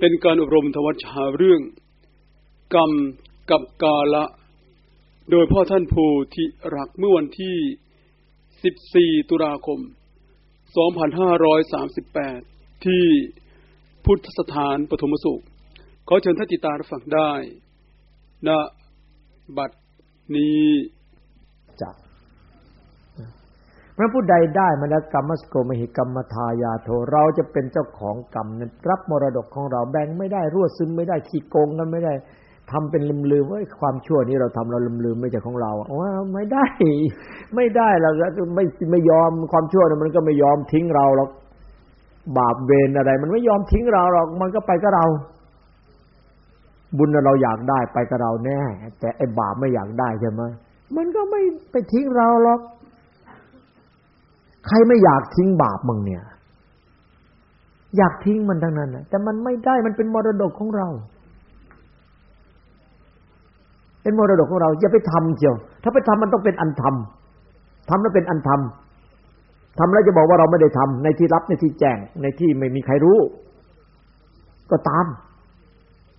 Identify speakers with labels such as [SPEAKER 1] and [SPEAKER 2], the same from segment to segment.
[SPEAKER 1] เป็นการอบรมธรรมชาเรื่อง กรรมกับกาละ โดยพ่อท่านภูธิรักเมื่อวันที่ 14 ตุลาคม 2538 ที่พุทธสถานปฐมสุข ขอเชิญท่านติตารับฟังได้ณบัดนี้
[SPEAKER 2] จัก พระผู้ใดได้มาแล้วกรรมสโกมหิกรรมทายาโทเราจะเป็นเจ้าของกรรมนั้นรับมรดกของเราแบ่งไม่ได้รั่วซึมไม่ได้ขี้โกงกันไม่ได้ทำเป็นลืมลืมว่าความชั่วนี้เราทำเราลืมลืมไม่ใช่ของเราว่าไม่ได้ ไม่ได้เราไม่ไม่ยอมความชั่วนั้นมันก็ไม่ยอมทิ้งเราหรอกบาปเวรอะไร มันไม่ยอมทิ้งเราหรอกมันก็ไปกับเรา บุญเราอยากได้ไปกับเราแน่ แต่ไอ้บาปไม่อยากได้ใช่ไหมมันก็ไม่ไปทิ้งเราหรอก ใครไม่อยากทิ้งบาปมึงเนี่ย อยากทิ้งมันทั้งนั้นนะแต่มันไม่ได้มันเป็นมรดกของเรา เป็นมรดกของเราอย่าไปทำเชียว ถ้าไปทำมันต้องเป็นอันทำทำแล้วเป็นอันทำทำแล้วจะบอกว่าเราไม่ได้ทำในที่รับในที่แจ้งในที่ไม่มีใครรู้ ก็ตาม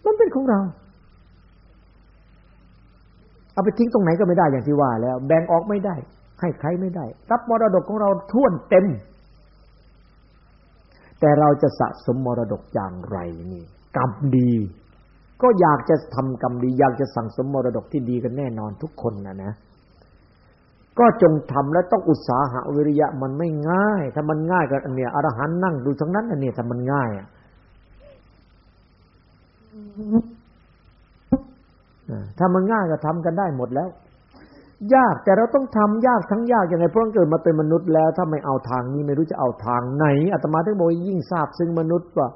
[SPEAKER 2] มันเป็นของเราเอาไปทิ้งตรงไหนก็ไม่ได้อย่างที่ว่าแล้ว แบ่งออกไม่ได้ ให้ใครไม่ได้รับมรดกของเราท่วนเต็ม แต่เราจะสะสมมรดกอย่างไรนี่กรรมดี ก็อยากจะทำกรรมดี อยากจะสั่งสมมรดกที่ดีกันแน่นอนทุกคนนะนะก็จงทำและต้องอุตสาหะวิริยะมันไม่ง่าย ถ้ามันง่ายก็เนี้ยอรหันนั่งดูทั้งนั้นอันเนี้ยถ้ามันง่ายอะถ้ามันง่ายก็ทำกันได้หมดแล้ว ยากแต่เราต้องทำยากทั้งยากยังไงเพราะเกิดมาเป็นมนุษย์แล้ว ถ้าไม่เอาทางนี้ไม่รู้จะเอาทางไหนอาตมาถึงบอกยิ่งทราบซึ่งมนุษย์ว่า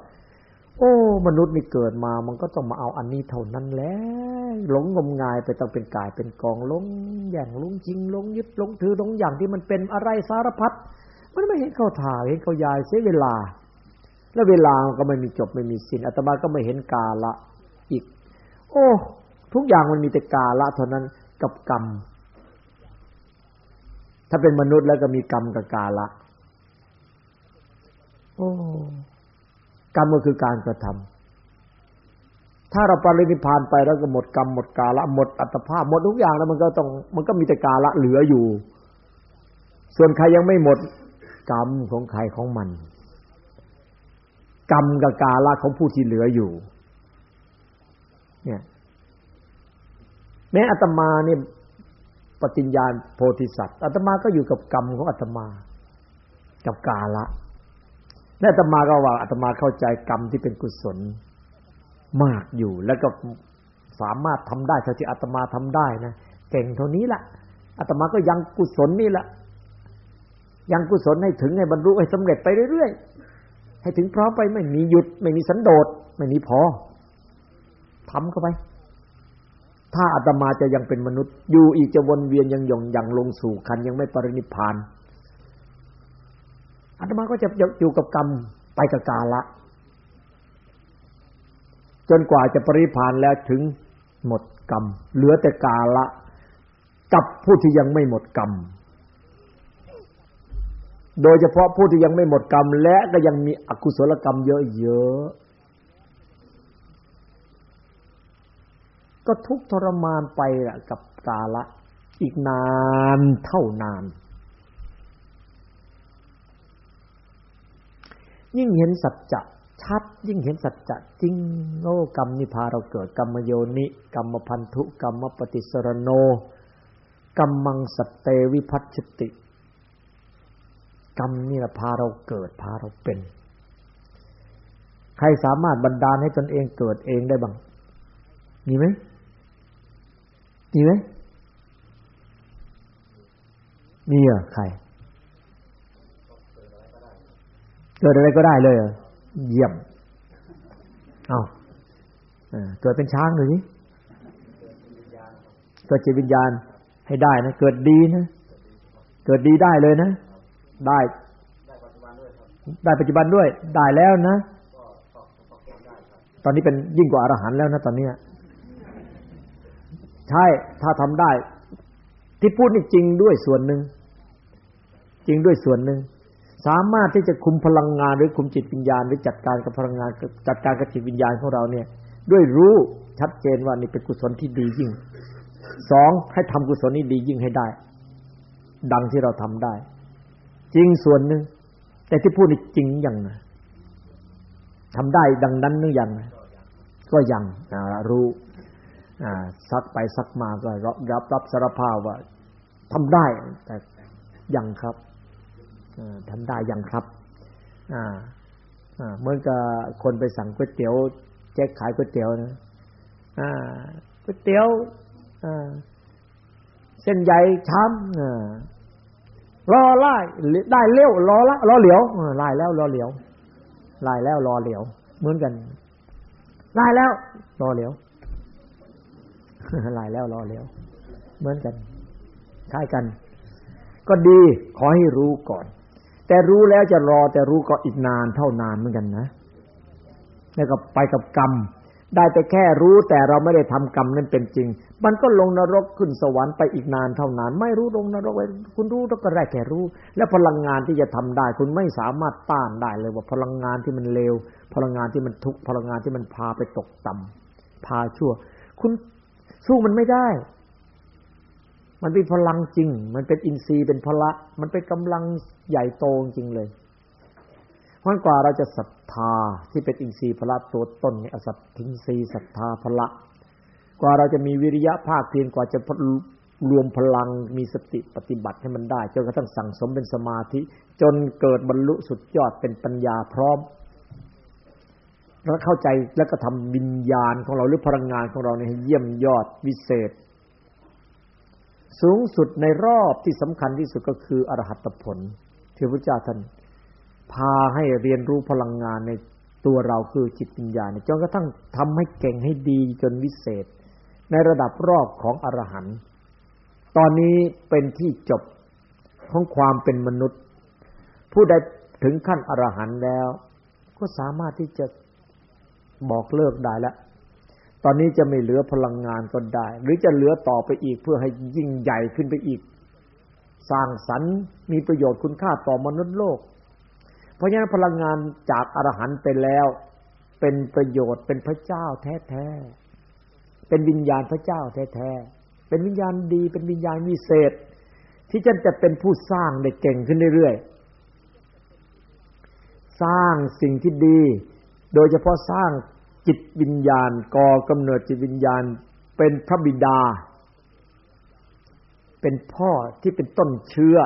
[SPEAKER 2] โอ้ มนุษย์นี่เกิดมา มันก็ต้องมาเอาอันนี้เท่านั้นแหละหลงงมงายไปต้องเป็นกายเป็นกองหลงแย่างหลงจริงหลงยึดหลงถือหลงอย่างที่มันเป็นอะไรสารพัดมันไม่เห็นเข้าถ่ายเห็นเข้ายายเสียเวลา แล้วเวลาก็ไม่มีจบไม่มีสิ้นอาตมาก็ไม่เห็นกาละอีก โอ้ ทุกอย่างมันมีแต่กาละเท่านั้นกับกรรม ถ้าเป็นมนุษย์แล้วก็มีกรรมกับกาละโอ้กรรมก็คือการกระทำถ้าเราปรินิพานไปแล้วก็หมดกรรมหมดกาละหมดอัตภาพ หมดทุกอย่างแล้วมันก็ต้อง มันก็มีแต่กาละเหลืออยู่ ส่วนใครยังไม่หมดกรรมของใครของมัน กรรมกับกาละของผู้ที่เหลืออยู่ เนี่ย แม้อัตมาเนี่ย ปฏิญญาณโพธิสัตว์อาตมาก็อยู่กับกรรมของอาตมา กับกาละและอาตมาก็ว่าอาตมาเข้าใจกรรมที่เป็นกุศลมากอยู่ แล้วก็สามารถทำได้เท่าที่อาตมาทำได้นะเก่งเท่านี้ละอาตมาก็ยังกุศลนี่แหละยังกุศลให้ถึงให้บรรลุให้สำเร็จไปเรื่อยๆให้ถึงพร้อมไปไม่มีหยุด ไม่มีสันโดษไม่มีพอทำเข้าไป ถ้าอาตมาจะยังเป็นมนุษย์ อยู่อีกจะวนเวียนยังหยองยังลงสู่คันยังไม่ปรินิพานอาตมาก็จะอยู่กับกรรมไปกับกาละ จนกว่าจะปริพานแล้วถึงหมดกรรม เหลือแต่กาละ กับผู้ที่ยังไม่หมดกรรม โดยเฉพาะผู้ที่ยังไม่หมดกรรม และก็ยังมีอกุศลกรรมเยอะๆ ก็ทุกทรมานไปกับกาละ อีกนานเท่านาน ยิ่งเห็นสัจจะชัด ยิ่งเห็นสัจจะจริงโอ้กรรมนิพาเราเกิดกรรมโยนิ กรรมพันธุกรรมปฏิสรโนกรรมังสัตเตวิพัชติ กรรมนี่แหละพาเราเกิดพาเราเป็น ใครสามารถบันดาลให้ตนเองเกิดเองได้บ้างมีไหม มีไหมมีเหรอใคร เกิดอะไรก็ได้เลยเยี่ยม เอาเกิดเป็นช้างเลยนี่เกิดจิตวิญญาณให้ได้นะ เกิดดีนะ เกิดดีได้เลยนะ ได้ ได้ปัจจุบันด้วย ได้แล้วนะ ตอนนี้เป็นยิ่งกว่าอรหันต์แล้วนะตอนเนี้ย ใช่ถ้าทำได้ ที่พูดนี่จริงด้วยส่วนหนึ่งจริงด้วยส่วนหนึ่งสามารถที่จะคุมพลังงานหรือคุมจิตวิญญาณหรือจัดการกับพลังงานจัดการกับจิตวิญญาณของเราเนี่ย ด้วยรู้ชัดเจนว่านี่เป็นกุศลที่ดียิ่งสองให้ทำกุศลนี้ดียิ่งให้ได้ ดังที่เราทำได้ จริงส่วนหนึ่งแต่ที่พูดนี่จริงอย่างนะทำได้ดังนั้นหรือยังก็ยังรู้ ซักไปซักมาก็รับรับสารภาพว่าทำได้ แต่ยังครับทำได้ยังครับเหมือนกับคนไปสั่งก๋วยเตี๋ยวแจ๊กขายก๋วยเตี๋ยวนะก๋วยเตี๋ยวเส้นใหญ่ช้ำรอไล่ได้เลี้ยวรอละรอเหลียวไล่แล้วรอเหลียวไล่แล้วรอเหลียว เหมือนกันไล่แล้ว รอเหลียว ไล่แล้วรอเหลียวเหมือนกันคล้ายกัน ก็ดีขอให้รู้ก่อน แต่รู้แล้วจะรอแต่รู้ก็อีกนานเท่านานเหมือนกันนะ แล้วก็ไปกับกรรม ได้แต่แค่รู้แต่เราไม่ได้ทำกรรมนั้นเป็นจริง มันก็ลงนรกขึ้นสวรรค์ไปอีกนานเท่านาน ไม่รู้ลงนรกไว้คุณรู้แล้วก็แรกแค่รู้ และพลังงานที่จะทำได้ คุณไม่สามารถต้านได้เลยว่าพลังงานที่มันเลวพลังงานที่มันทุกข์พลังงานที่มันพาไปตกต่ำพาชั่ว คุณ สู้มันไม่ได้ มันเป็นพลังจริง มันเป็นอินทรีย์เป็นพละ มันเป็นกำลังใหญ่โตจริงเลยพราะกว่าเราจะศรัทธาที่เป็นอินทรีย์พละตัวต้นเนี่ยอสัตทินทรีย์ศรัทธาพละ กว่าเราจะมีวิริยะภาคเพียรกว่าจะรวมพลังมีสติปฏิบัติให้มันได้จนกระทั่งสั่งสมเป็นสมาธิ จนเกิดบรรลุสุดยอดเป็นปัญญาพร้อม แล้วเข้าใจแล้วก็ทำวิญญาณของเราหรือพลังงานของเราเนี่ยให้เยี่ยมยอดวิเศษ สูงสุดในรอบที่สำคัญที่สุดก็คืออรหัตผลที่พระเจ้าท่านพาให้เรียนรู้พลังงานในตัวเราคือจิตวิญญาณจนกระทั่งทำให้เก่งให้ดีจนวิเศษ ในระดับรอบของอรหันต์ตอนนี้เป็นที่จบของความเป็นมนุษย์ ผู้ใดถึงขั้นอรหันต์แล้ว ก็สามารถที่จะ บอกเลิกได้แล้วตอนนี้จะไม่เหลือพลังงานก็ได้ หรือจะเหลือต่อไปอีกเพื่อให้ยิ่งใหญ่ขึ้นไปอีก สร้างสรรค์มีประโยชน์คุณค่าต่อมนุษย์โลก เพราะฉะนั้นพลังงานจากอรหันต์ไปแล้ว เป็นประโยชน์เป็นพระเจ้าแท้ๆเป็นวิญญาณพระเจ้าแท้ๆเป็นวิญญาณดี เป็นวิญญาณวิเศษ ที่จะจะเป็นผู้สร้างได้เก่งขึ้นเรื่อยๆสร้างสิ่งที่ดี โดยเฉพาะสร้างจิตวิญญาณก่อกำเนิดจิตวิญญาณเป็นพระบิดา เป็นพ่อที่เป็นต้นเชื้อ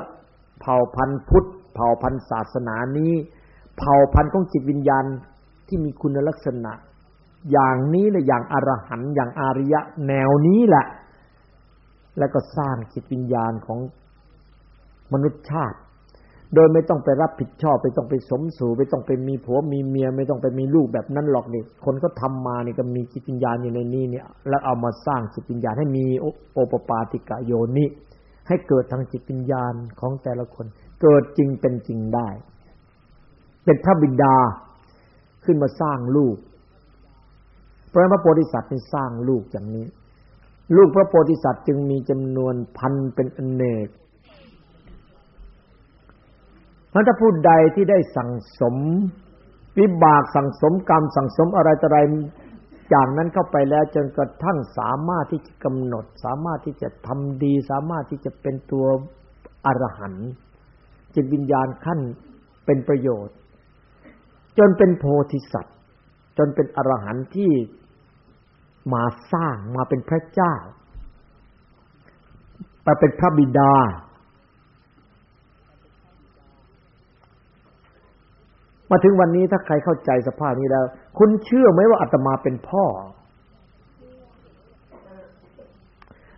[SPEAKER 2] เผ่าพันธุ์พุทธ เผ่าพันธุ์ศาสนานี้ เผ่าพันธุ์ของจิตวิญญาณที่มีคุณลักษณะ อย่างนี้เลยอย่างอรหันต์อย่างอาริยะแนวนี้แหละ แล้วก็สร้างจิตวิญญาณของมนุษยชาติ โดยไม่ต้องไปรับผิดชอบไปต้องไปสมสู่ไม่ต้องไปมีผัวมีเมีย ไม่ต้องไปมีลูกแบบนั้นหรอกนี่คนก็ทำมานี่ก็มีจิตวิญญาณอยู่ในนี้เนี่ย แล้วเอามาสร้างจิตวิญญาณให้มีโอปปาติกะโยนิให้เกิดทางจิตวิญญาณของแต่ละคน เกิดจริงเป็นจริงได้ เป็นพระบิดาขึ้นมาสร้างลูกเพราะพระโพธิสัตว์นี่สร้างลูกอย่างนี้ ลูกพระโพธิสัตว์จึงมีจำนวนพันเป็นอเนก พระถ้าผู้ใดที่ได้สั่งสม วิบากสั่งสมกรรม สั่งสมอะไรต่ออะไรอย่างนั้นเข้าไปแล้วจนกระทั่งสามารถที่จะกำหนด สามารถที่จะทำดี สามารถที่จะเป็นตัวอรหันต์จิตวิญญาณขั้นเป็นประโยชน์ จนเป็นโพธิสัตว์ จนเป็นอรหันต์ที่มาสร้างมาเป็นพระเจ้ามาเป็นพระบิดา มาถึงวันนี้ถ้าใครเข้าใจสภาพนี้แล้ว คุณเชื่อไหมว่าอาตมาเป็นพ่อ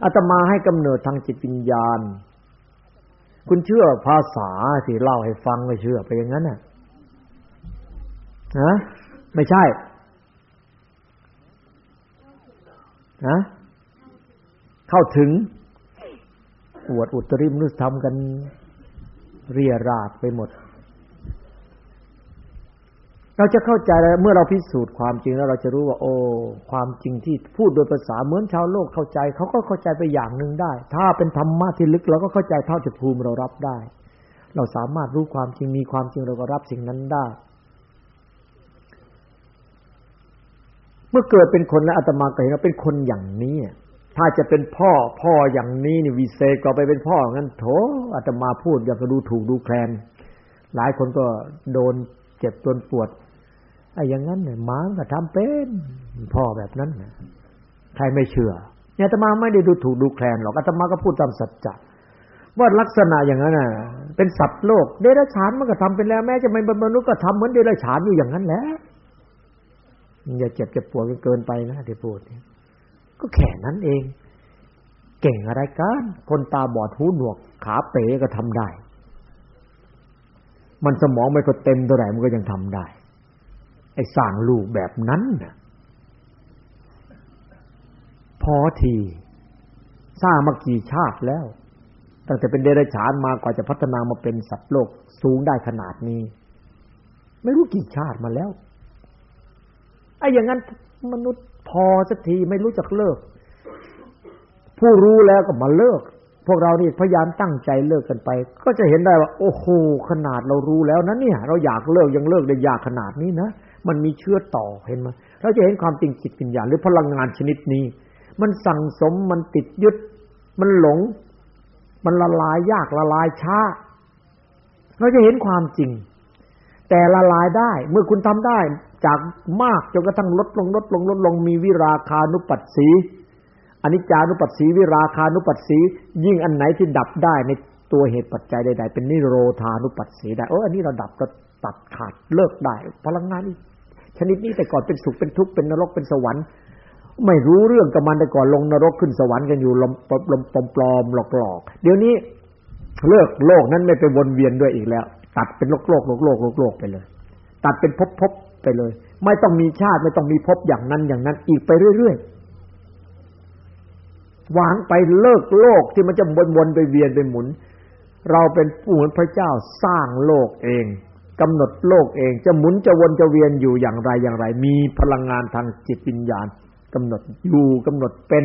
[SPEAKER 2] อาตมาให้กำเนิดทางจิตวิญญาณ คุณเชื่อภาษาที่เล่าให้ฟังก็เชื่อไปอย่างนั้นน่ะฮะไม่ใช่ฮะเข้าถึงอวดอุตริมนุสทำกันเรียราดไปหมด เราจะเข้าใจแล้วเมื่อเราพิสูจน์ความจริงแล้วเราจะรู้ว่า โอ้ความจริงที่พูดโดยภาษาเหมือนชาวโลกเข้าใจเขาก็เข้าใจไปอย่างหนึ่งได้ ถ้าเป็นธรรมะที่ลึกเราก็เข้าใจเท่าที่ภูมิเรารับได้ เราสามารถรู้ความจริงมีความจริงเราก็รับสิ่งนั้นได้ เมื่อเกิดเป็นคนแล้วอาตมาก็เห็นว่าเป็นคนอย่างนี้ถ้าจะเป็นพ่อพ่ออย่างนี้นี่วิเศษก็ไปเป็นพ่องั้นโถอาตมาพูดอย่างก็ดูถูกดูแคลนหลายคนก็โดนเจ็บโดนปวด ไอ้อย่างนั้นเนี่ยหมาก็ทำเป็นพ่อแบบนั้นนะใครไม่เชื่อเนี่ยอาตมาไม่ได้ดูถูกดูแคลนหรอกอาตมาก็พูดตามสัจจะว่าลักษณะอย่างนั้นน่ะ เป็นสัตว์โลก เดรัจฉานมันก็ทำเป็นแล้วแม้จะไม่เป็นมนุษย์ก็ทำเหมือนเดรัจฉานอยู่อย่างนั้นแหละอย่าเจ็บจะปวดเกินไปนะที่พูดก็แค่นั้นเอง เก่งอะไรกันคนตาบอดหูหนวก ขาเป๋ก็ทำได้ มันสมองไม่ก็เต็มเท่าไหร่มันก็ยังทำได้ ไอ้สร้างลูกแบบนั้นน่ะพอทีสร้างมากี่ชาติแล้ว ตั้งแต่เป็นเดรัจฉานมากว่าจะพัฒนามาเป็นสัตว์โลกสูงได้ขนาดนี้ ไม่รู้กี่ชาติมาแล้วไอ้อย่างนั้นมนุษย์พอสักทีไม่รู้จักเลิก ผู้รู้แล้วก็มาเลิก พวกเรานี่พยายามตั้งใจเลิกกันไป ก็จะเห็นได้ว่า โอ้โหขนาดเรารู้แล้วนะเนี่ย เราอยากเลิกยังเลิกได้ยากขนาดนี้นะ มันมีเชื้อต่อเห็นไหมเราจะเห็นความจริงจิตวิญญาณหรือพลังงานชนิดนี้ มันสั่งสมมันติดยึด มันหลง มันละลายยากละลายช้า เราจะเห็นความจริง แต่ละลายได้เมื่อคุณทำได้ จากมากจนกระทั่งลดลงลดลงลดลงมีวิราคานุปัสสีอนิจจานุปัสสีวิราคานุปัสสียิ่งอันไหนที่ดับได้ในตัวเหตุปัจจัยใดๆเป็นนิโรธานุปัสสีได้เอออันนี้เราดับก็ตัดขาดเลิกได้ พลังงานนี้ ชนิดนี้แต่ก่อนเป็นสุขเป็นทุกข์เป็นนรกเป็นสวรรค์ ไม่รู้เรื่องกับมันแต่ก่อนลงนรกขึ้นสวรรค์กันอยู่ลมลมปลอมปลอมหลอกหลอกเดี๋ยวนี้เลิกโลกนั้นไม่ไปวนเวียนด้วยอีกแล้ว ตัดเป็นโลกโลกโลกโลกโลกโลกไปเลย ตัดเป็นภพภพไปเลย ไม่ต้องมีชาติไม่ต้องมีภพอย่างนั้นอย่างนั้น อีกไปเรื่อยๆวางไปเลิกโลกที่มันจะวนๆไปเวียนไปหมุน เราเป็นผู้เหมือนพระเจ้าสร้างโลกเอง กำหนดโลกเอง จะหมุนจะวนจะเวียนอยู่อย่างไรอย่างไร มีพลังงานทางจิตวิญญาณกำหนดอยู่กำหนดเป็น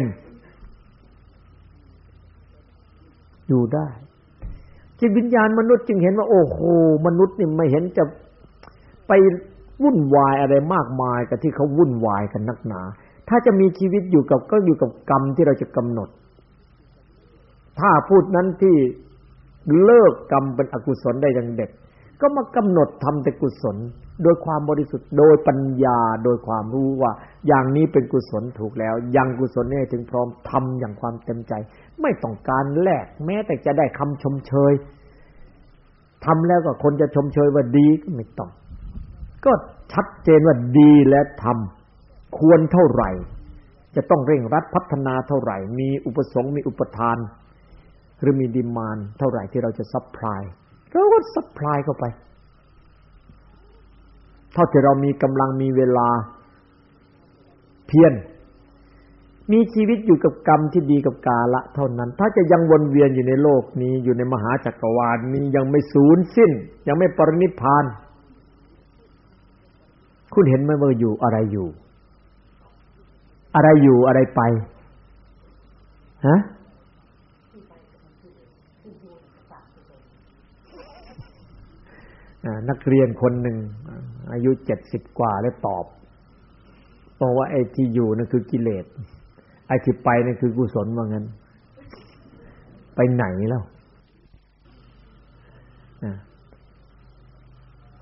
[SPEAKER 2] อยู่ได้ จิตวิญญาณมนุษย์จึงเห็นว่า โอ้โหมนุษย์นี่ไม่เห็นจะไปวุ่นวายอะไรมากมายกับที่เขาวุ่นวายกันนักหนา ถ้าจะมีชีวิตอยู่กับก็อยู่กับกรรมที่เราจะกำหนด ถ้าพูดนั้นที่เลิกกรรมเป็นอกุศลได้ดังเด็ก ก็มากำหนดทำแต่กุศล โดยความบริสุทธิ์โดยปัญญาโดยความรู้ว่า อย่างนี้เป็นกุศลถูกแล้ว ยังกุศลนี่ถึงพร้อมทำอย่างความเต็มใจ ไม่ต้องการแลกแม้แต่จะได้คำชมเชยทำแล้วก็คนจะชมเชยว่าดีก็ไม่ต้อง ก็ชัดเจนว่าดีและทำควรเท่าไหร่ จะต้องเร่งรัดพัฒนาเท่าไหร่ มีอุปสงค์มีอุปทาน หรือมี demand เท่าไหร่ที่เราจะ supply เราก็ supply เข้าไป เท่าที่เรามีกำลังมีเวลา เพียรมีชีวิตอยู่กับกรรมที่ดีกับกาละเท่านั้น ถ้าจะยังวนเวียนอยู่ในโลกนี้ อยู่ในมหาจักรวาลนี้ยังไม่สูญสิ้น ยังไม่ปรินิพาน คุณเห็นไหมว่าอยู่อะไรอยู่ อะไรอยู่อะไรไปฮะ นักเรียนคนหนึ่งอายุเจ็ดสิบกว่าแล้วตอบบอกว่าไอ้ที่อยู่นั่นคือกิเลสไอ้ที่ไปนั่นคือกุศลว่างั้น ไปไหนแล้ว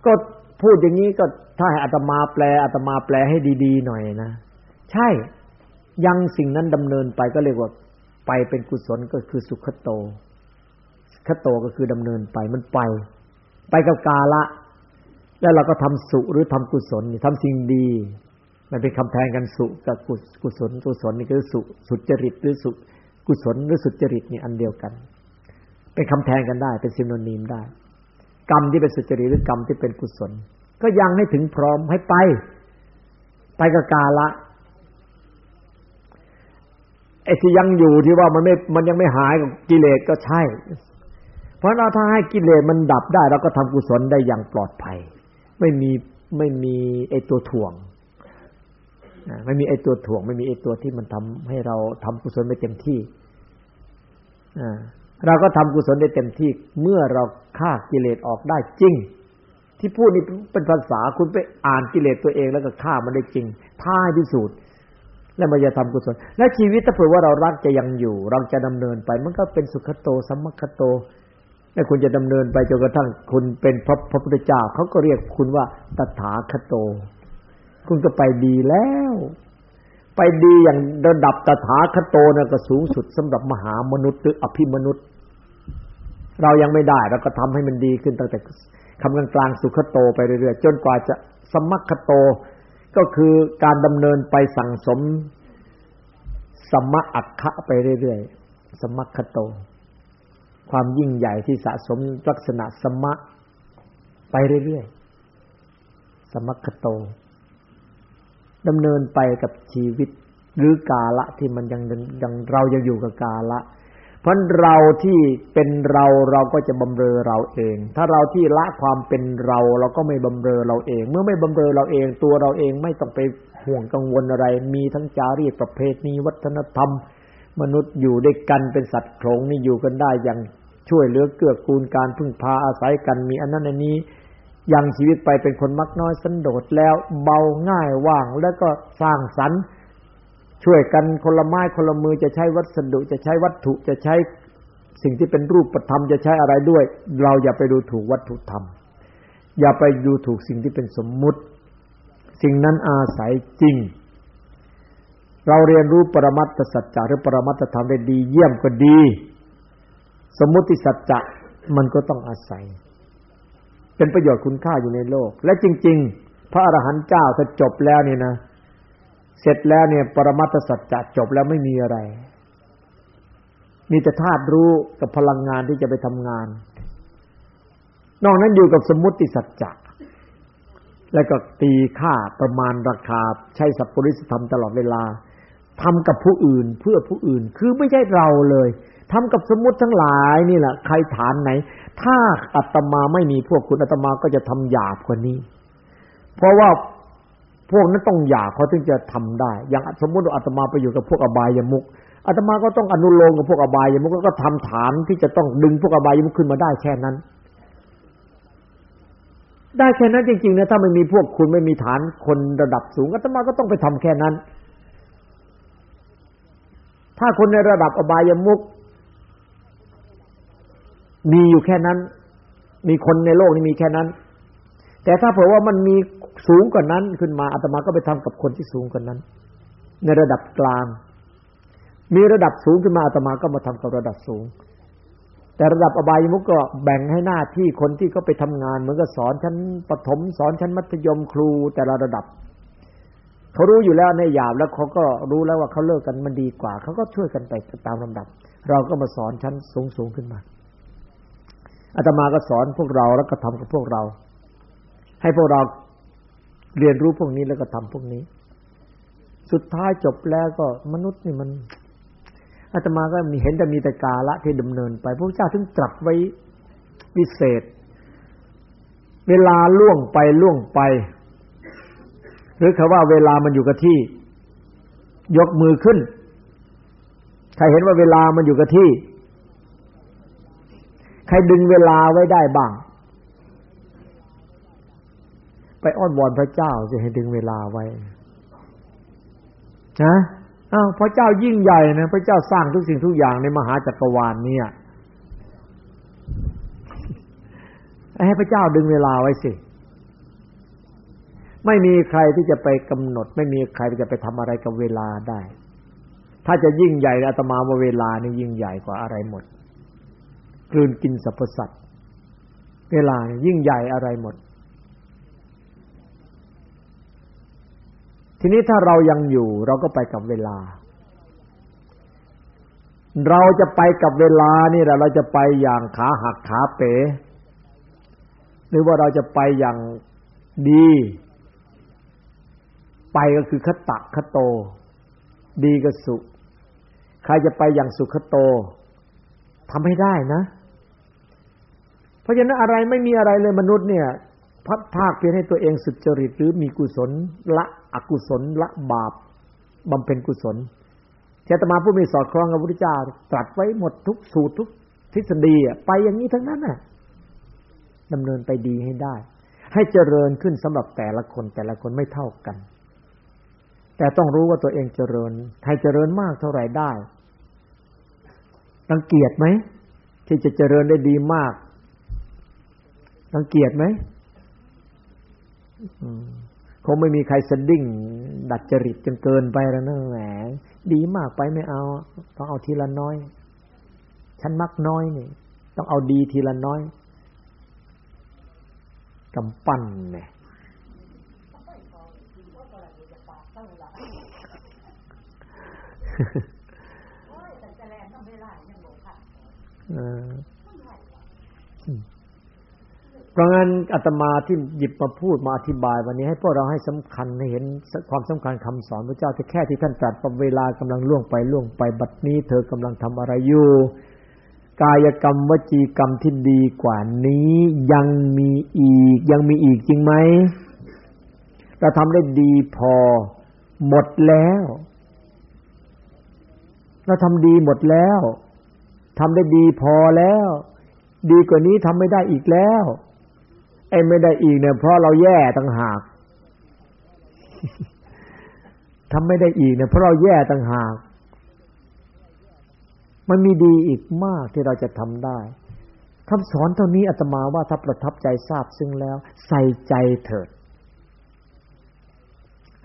[SPEAKER 2] ก็พูดอย่างนี้ก็ถ้าให้อัตมาแปลอัตมาแปลให้ดี ๆ หน่อยนะ ใช่ ยังสิ่งนั้นดำเนินไปก็เรียกว่า ไปเป็นกุศลก็คือสุขโตขโตก็คือดำเนินไปมันไป ไปกับกาละ แล้วเราก็ทำสุหรือทำกุศลทำสิ่งดี มันเป็นคำแทนกันสุกับกุศลกุศลนี่คือสุสุจริตหรือสุกุศลหรือสุจริตนี่อันเดียวกัน เป็นคำแทนกันได้ เป็นซิมโนนีมได้ กรรมที่เป็นสุจริตหรือกรรมที่เป็นกุศล ก็ยังให้ถึงพร้อมให้ไป ไปกับกาละไอ้ที่ยังอยู่ที่ว่ามันไม่มันยังไม่หายกับกิเลสก็ใช่ เพราะเราถ้าให้กิเลสมันดับได้เราก็ทำกุศลได้อย่างปลอดภัย ไม่มีไม่มีไอตัวถ่วงไม่มีไอตัวถ่วง ไม่มีไอตัวที่มันทำให้เราทำกุศลไม่เต็มที่เราก็ทำกุศลได้เต็มที่ เมื่อเราฆ่ากิเลสออกได้จริง ที่พูดนี่เป็นภาษาคุณไปอ่านกิเลสตัวเองแล้วก็ฆ่ามันได้จริงท้ายที่สุดแล้วมันจะทำกุศล และชีวิตถ้าเผื่อว่าเรารักจะยังอยู่ เราจะดำเนินไป มันก็เป็นสุขโตสัมมคโต และคุณจะดำเนินไปจนกระทั่งคุณเป็นพระพระพุทธเจ้าเขาก็เรียกคุณว่าตถาคโต คุณก็ไปดีแล้ว ไปดีอย่างระดับตถาคโตนะก็สูงสุดสำหรับมหามนุษย์หรืออภิมนุษย์ เรายังไม่ได้เราก็ทำให้มันดีขึ้นตั้งแต่คำกลางกลางสุขโตไปเรื่อยๆจนกว่าจะสมัคคโต ก็คือการดำเนินไปสั่งสมสมะอัคคะไปเรื่อยๆสมัคคโต ความยิ่งใหญ่ที่สะสมลักษณะสมะไปเรื่อยๆ สมัคคโตดำเนินไปกับชีวิตหรือกาละที่มันยังยังเรายังอยู่กับกาละ เพราะเราที่เป็นเราเราก็จะบำเรอเราเอง ถ้าเราที่ละความเป็นเราเราก็ไม่บำเรอเราเอง เมื่อไม่บำเรอเราเองตัวเราเองไม่ต้องไปห่วงกังวลอะไร มีทั้งจารีตประเพณีวัฒนธรรม มนุษย์อยู่ด้วยกันเป็นสัตว์โขงนี่อยู่กันได้อย่างช่วยเหลือเกื้อกูลการพึ่งพาอาศัยกันมีอันนั้นอันนี้ยังชีวิตไปเป็นคนมักน้อยสันโดษแล้วเบาง่ายว่างแล้วก็สร้างสรรค์ ช่วยกันคนละไม้คนละมือจะใช้วัสดุจะใช้วัตถุจะใช้สิ่งที่เป็นรูปธรรมจะใช้อะไรด้วย เราอย่าไปดูถูกวัตถุธรรม อย่าไปดูถูกสิ่งที่เป็นสมมุติ สิ่งนั้นอาศัยจริง เราเรียนรู้ปรมัตถสัจจะหรือปรมัตถธรรมได้ดี เยี่ยมก็ดี สมมุติสัจจะมันก็ต้องอาศัย เป็นประโยชน์คุณค่าอยู่ในโลก และจริง ๆ พระอรหันต์เจ้าถ้าจบแล้วเนี่ยนะ เสร็จแล้วเนี่ย ปรมัตถสัจจะจบแล้วไม่มีอะไร มีแต่ธาตุรู้กับพลังงานที่จะไปทำงาน นอกนั้นอยู่กับสมมุติสัจจะแล้วก็ตีค่าประมาณราคาใช้สัพปริสธรรมตลอดเวลา ทำกับผู้อื่นเพื่อผู้อื่น คือไม่ใช่เราเลยทำกับสมมุติทั้งหลายนี่แหละ ใครฐานไหน ถ้าอาตมาไม่มีพวกคุณอาตมาก็จะทำหยาบกว่านี้ เพราะว่าพวกนั้นต้องหยาบเขาถึงจะทำได้ อย่างสมมติว่าอาตมาไปอยู่กับพวกอบายมุกอาตมาก็ต้องอนุโลมกับพวกอบายมุกแล้วก็ทำฐานที่จะต้องดึงพวกอบายมุกขึ้นมาได้แค่นั้น ได้แค่นั้นจริงๆนะถ้าไม่มีพวกคุณไม่มีฐานคนระดับสูงอาตมาก็ต้องไปทำแค่นั้น ถ้าคนในระดับอบายมุกมีอยู่แค่นั้น มีคนในโลกนี้มีแค่นั้น แต่ถ้าเผื่อว่ามันมีสูงกว่านั้นขึ้นมาอาตมาก็ไปทำกับคนที่สูงกว่านั้น ในระดับกลาง มีระดับสูงขึ้นมาอาตมาก็มาทำกับระดับสูง แต่ระดับอบายมุกก็แบ่งให้หน้าที่คนที่เขาไปทำงานเหมือนกับสอนชั้นประถมสอนชั้นมัธยมครูแต่ละระดับ เขารู้อยู่แล้วในหยาบแล้วเขาก็รู้แล้วว่าเขาเลิกกันมันดีกว่า เขาก็ช่วยกันไปตามลำดับ เราก็มาสอนชั้นสูงสูงขึ้นมาอาตมาก็สอนพวกเราแล้วก็ทำกับพวกเรา ให้พวกเราเรียนรู้พวกนี้แล้วก็ทำพวกนี้ สุดท้ายจบแล้วก็มนุษย์นี่มันอาตมาก็มีเห็นแต่มีแต่กาละที่ดำเนินไปพระเจ้าถึงตรัสไว้วิเศษ เวลาล่วงไปล่วงไป หรือคาว่าเวลามันอยู่กับที่ ยกมือขึ้น ใครเห็นว่าเวลามันอยู่กับที่ ใครดึงเวลาไว้ได้บ้าง ไปอ้อนวอนพระเจ้าจะให้ดึงเวลาไว้นะอ้าวพระเจ้ายิ่งใหญ่นะพระเจ้าสร้างทุกสิ่งทุกอย่างในมหาจักรวาลเนี่ยให้พระเจ้าดึงเวลาไว้สิ ไม่มีใครที่จะไปกำหนด ไม่มีใครที่จะไปทำอะไรกับเวลาได้ ถ้าจะยิ่งใหญ่อาตมาว่าเวลานี่ยิ่งใหญ่กว่าอะไรหมดกลืนกินสรรพสัตว์เวลานี่ยิ่งใหญ่อะไรหมด ทีนี้ถ้าเรายังอยู่ เราก็ไปกับเวลา เราจะไปกับเวลานี่แหละเราจะไปอย่างขาหักขาเป๋หรือว่าเราจะไปอย่างดี ไปก็คือคตะคโต ดีกับสุ ใครจะไปอย่างสุขโตทำให้ได้นะ เพราะฉะนั้นอะไรไม่มีอะไรเลยมนุษย์เนี่ยพัดภาคเพียงให้ตัวเองสุจริตหรือมีกุศล ละอกุศลละบาปบำเพ็ญกุศลเทตมาผู้มีสอดคล้องกับพระพุทธเจ้าตรัสไว้หมดทุกสูตรทุกทฤษฎีไปอย่างนี้ทั้งนั้นน่ะดำเนินไปดีให้ได้ ให้เจริญขึ้นสำหรับแต่ละคนแต่ละคนไม่เท่ากัน แต่ต้องรู้ว่าตัวเองเจริญให้เจริญมากเท่าไหร่ได้รังเกียจไหมที่จะเจริญได้ดีมากรังเกียจไหมคงไม่มีใครสดิ้ง ดัดจริตจนเกินไปแล้วนะแหมดีมากไปไม่เอา ต้องเอาทีละน้อย ฉันมักน้อยนี่ ต้องเอาดีทีละน้อยกำปั้นเนี่ย เพราะงั้นอาตมาที่หยิบมาพูดมาอธิบาย วันนี้ให้พวกเราให้สำคัญให้เห็นความสำคัญคำสอนพระเจ้าที่แค่ที่ท่านตรัสเวลากำลังล่วงไปล่วงไปบัดนี้เธอกำลังทำอะไรอยู่กายกรรมวจีกรรมที่ดีกว่านี้ยังมีอีก ยังมีอีกจริงไหมเราทำได้ดีพอ หมดแล้ว เราทำดีหมดแล้วทำได้ดีพอแล้ว ดีกว่านี้ทำไม่ได้อีกแล้วไอ้ไม่ได้อีกเนี่ยเพราะเราแย่ต่างหากทำไม่ได้อีกเนี่ยเพราะเราแย่ต่างหาก มันมีดีอีกมากที่เราจะทำได้คำสอนเท่านี้อาตมาว่าถ้าประทับใจทราบซึ่งแล้ว ใส่ใจเถิด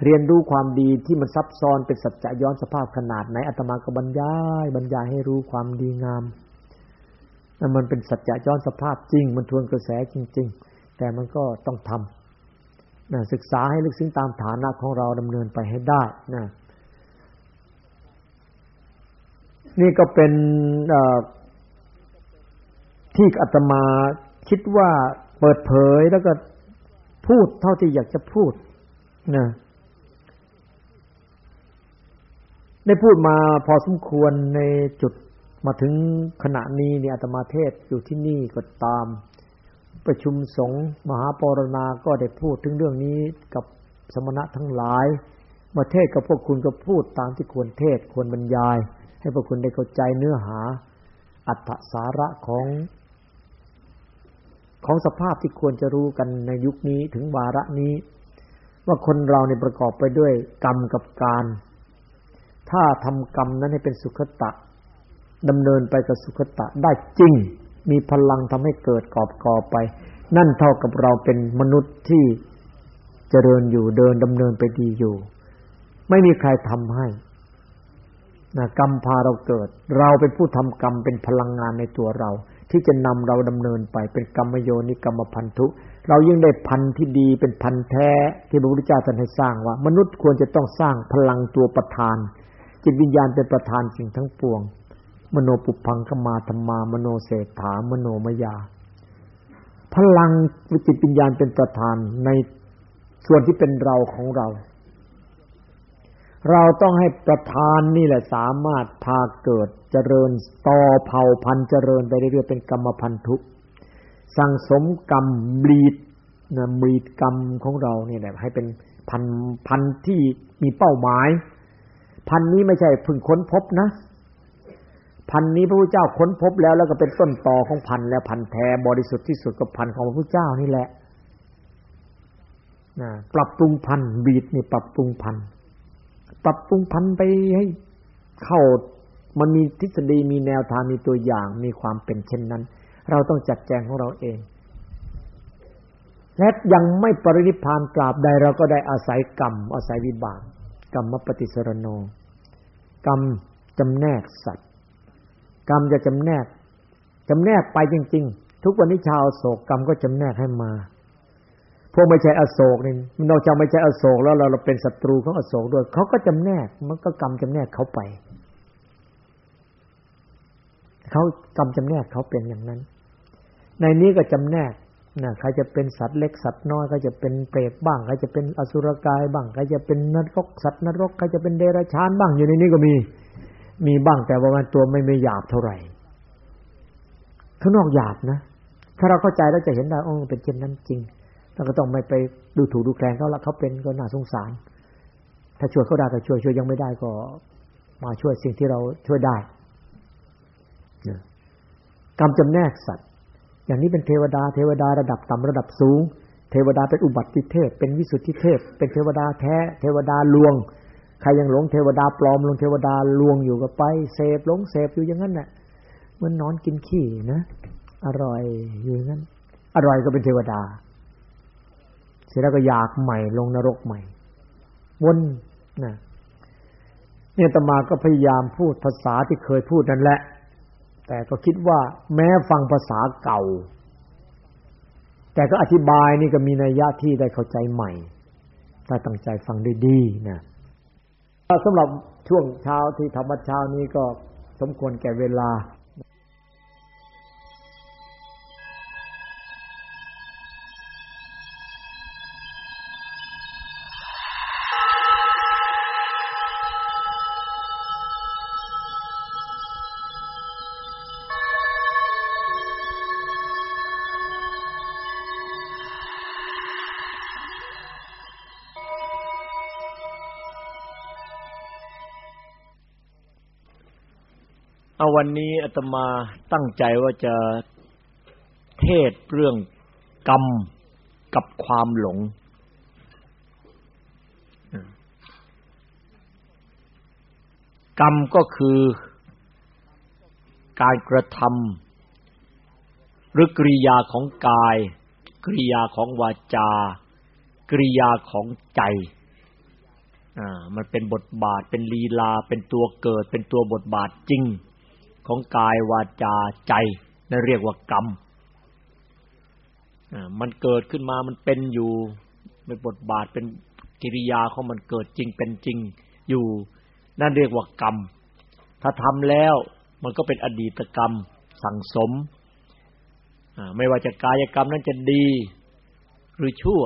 [SPEAKER 2] เรียนรู้ความดีที่มันซับซ้อนเป็นสัจจะย้อนสภาพขนาดไหนอาตมาก็บรรยายบรรยายให้รู้ความดีงามนั่นมันเป็นสัจจะย้อนสภาพจริง มันทวนกระแสจริง ๆ แต่มันก็ต้องทำนะศึกษาให้ลึกซึ้งตามฐานะของเราดำเนินไปให้ได้นะนี่ก็เป็นที่อาตมาคิดว่าเปิดเผยแล้วก็พูดเท่าที่อยากจะพูดนะ ได้พูดมาพอสมควรในจุดมาถึงขณะนี้เนี่ยอาตมาเทศอยู่ที่นี่ก็ตาม ประชุมสงฆ์มหาปรณาก็ได้พูดถึงเรื่องนี้กับสมณะทั้งหลายมาเทศกับพวกคุณก็พูดตามที่ควรเทศควรบรรยาย ให้พวกคุณได้เข้าใจเนื้อหา อัตสาระของ ของสภาพที่ควรจะรู้กันในยุคนี้ถึงวาระนี้ ว่าคนเราในประกอบไปด้วยกรรมกับการ ถ้าทำกรรมนั้นให้เป็นสุขตะดำเนินไปกับสุขตะได้จริง มีพลังทำให้เกิดกอบกอไป นั่นเท่ากับเราเป็นมนุษย์ที่เจริญอยู่เดินดำเนินไปดีอยู่ ไม่มีใครทำให้นะกรรมพาเราเกิด เราเป็นผู้ทำกรรมเป็นพลังงานในตัวเรา ที่จะนำเราดำเนินไปเป็นกรรมโยนิกรรมพันธุ เรายิ่งได้พันที่ดีเป็นพันแท้ ที่พระพุทธเจ้าท่านให้สร้างว่า มนุษย์ควรจะต้องสร้างพลังตัวประธาน จิตวิญญาณเป็นประธานสิ่งทั้งปวง มโนปุพังขมาธรรมามโนเศรษฐามโนมยา พลังจิตวิญญาณเป็นประธานในส่วนที่เป็นเราของเรา เราต้องให้ประธานนี่แหละสามารถพาเกิดเจริญต่อเผ่าพันธุ์เจริญไปเรื่อยๆเป็นกรรมพันธุสั่งสมกรรมบีดนะบีดกรรมของเราเนี่ยแหละให้เป็นพันพันที่มีเป้าหมาย พันนี้ไม่ใช่พึ่งค้นพบนะ พันนี้พระพุทธเจ้าค้นพบแล้วแล้วก็เป็นต้นต่อของพันแล้วพันแท้บริสุทธิ์ที่สุดกับพันของพระพุทธเจ้านี่แหละนะปรับปรุงพันบีดนี่ปรับปรุงพันปรับปรุงพันไปให้เข้ามันมีทฤษฎีมีแนวทางมีตัวอย่างมีความเป็นเช่นนั้น เราต้องจัดแจงของเราเองและยังไม่ปรินิพานกราบใดเราก็ได้อาศัยกรรม อาศัยวิบากกรรมปฏิสรโน กรรมจำแนกสัตว์ กรรมจะจำแนกจำแนกไปจริง ๆ ทุกวันนี้ชาวโศกกรรมก็จำแนกให้มาพวกไม่ใช่อโศกนี่นอกจากไม่ใช่อโศกแล้วเราเราเป็นศัตรูของอโศกด้วยเขาก็จำแนกมันก็กรรมจำแนกเขาไปเขากรรมจำแนกเขาเป็นอย่างนั้น ในนี้ก็จำแนก นะใครจะเป็นสัตว์เล็กสัตว์น้อยใครจะเป็นเปรตบ้างใครจะเป็นอสุรกายบ้างใครจะเป็นนรกสัตว์นรกใครจะเป็นเดรัจฉานบ้างอยู่ในนี้ก็มีมีบ้างแต่ว่ามันตัวไม่ไม่หยาบเท่าไหร่ข้างนอกหยาบนะ ถ้าเราเข้าใจแล้วจะเห็นได้อ๋อเป็นเช่นนั้นจริงแล้วก็ต้องไม่ไปดูถูกดูแคลนเขาละเขาเป็นก็น่าสงสาร ถ้าช่วยเขาได้ก็ช่วยช่วยยังไม่ได้ก็มาช่วยสิ่งที่เราช่วยได้กรรมจำแนกสัตว์ อย่างนี้เป็นเทวดา เทวดาระดับต่ำระดับสูง เทวดาเป็นอุบัติเทพ เป็นวิสุทธิเทพ เป็นเทวดาแท้ เทวดาลวง ใครยังหลงเทวดาปลอมลงเทวดาลวงอยู่ก็ไปเสพหลงเสพอยู่อย่างนั้นแหละเหมือนนอนกินขี้นะ อร่อยอยู่อย่างนั้น อร่อยก็เป็นเทวดา เสร็จแล้วก็อยากใหม่ลงนรกใหม่วนนะเนี่ยตมาก็พยายามพูดภาษาที่เคยพูดนั่นแหละ แต่ก็คิดว่าแม้ฟังภาษาเก่า แต่ก็อธิบายนี่ก็มีนัยยะที่ได้เข้าใจใหม่ ถ้าตั้งใจฟังดีๆนะสำหรับช่วงเช้าที่ธรรมะเช้านี้ก็สมควรแก่เวลา วันนี้อาตมาตั้งใจว่าจะเทศเรื่องกรรมกับความหลง กรรมก็คือการกระทำหรือกริยาของกาย กริยาของวาจา กริยาของใจอ่ามันเป็นบทบาทเป็นลีลา เป็นตัวเกิด เป็นตัวบทบาทจริง ของกายวาจาใจนั่นเรียกว่ากรรมมันเกิดขึ้นมามันเป็นอยู่เป็นบทบาทเป็นกิริยาของมันเกิดจริงเป็นจริงอยู่ นั่นเรียกว่ากรรม ถ้าทำแล้วมันก็เป็นอดีตกรรมสั่งสม ไม่ว่าจะกายกรรมนั้นจะดีหรือชั่ว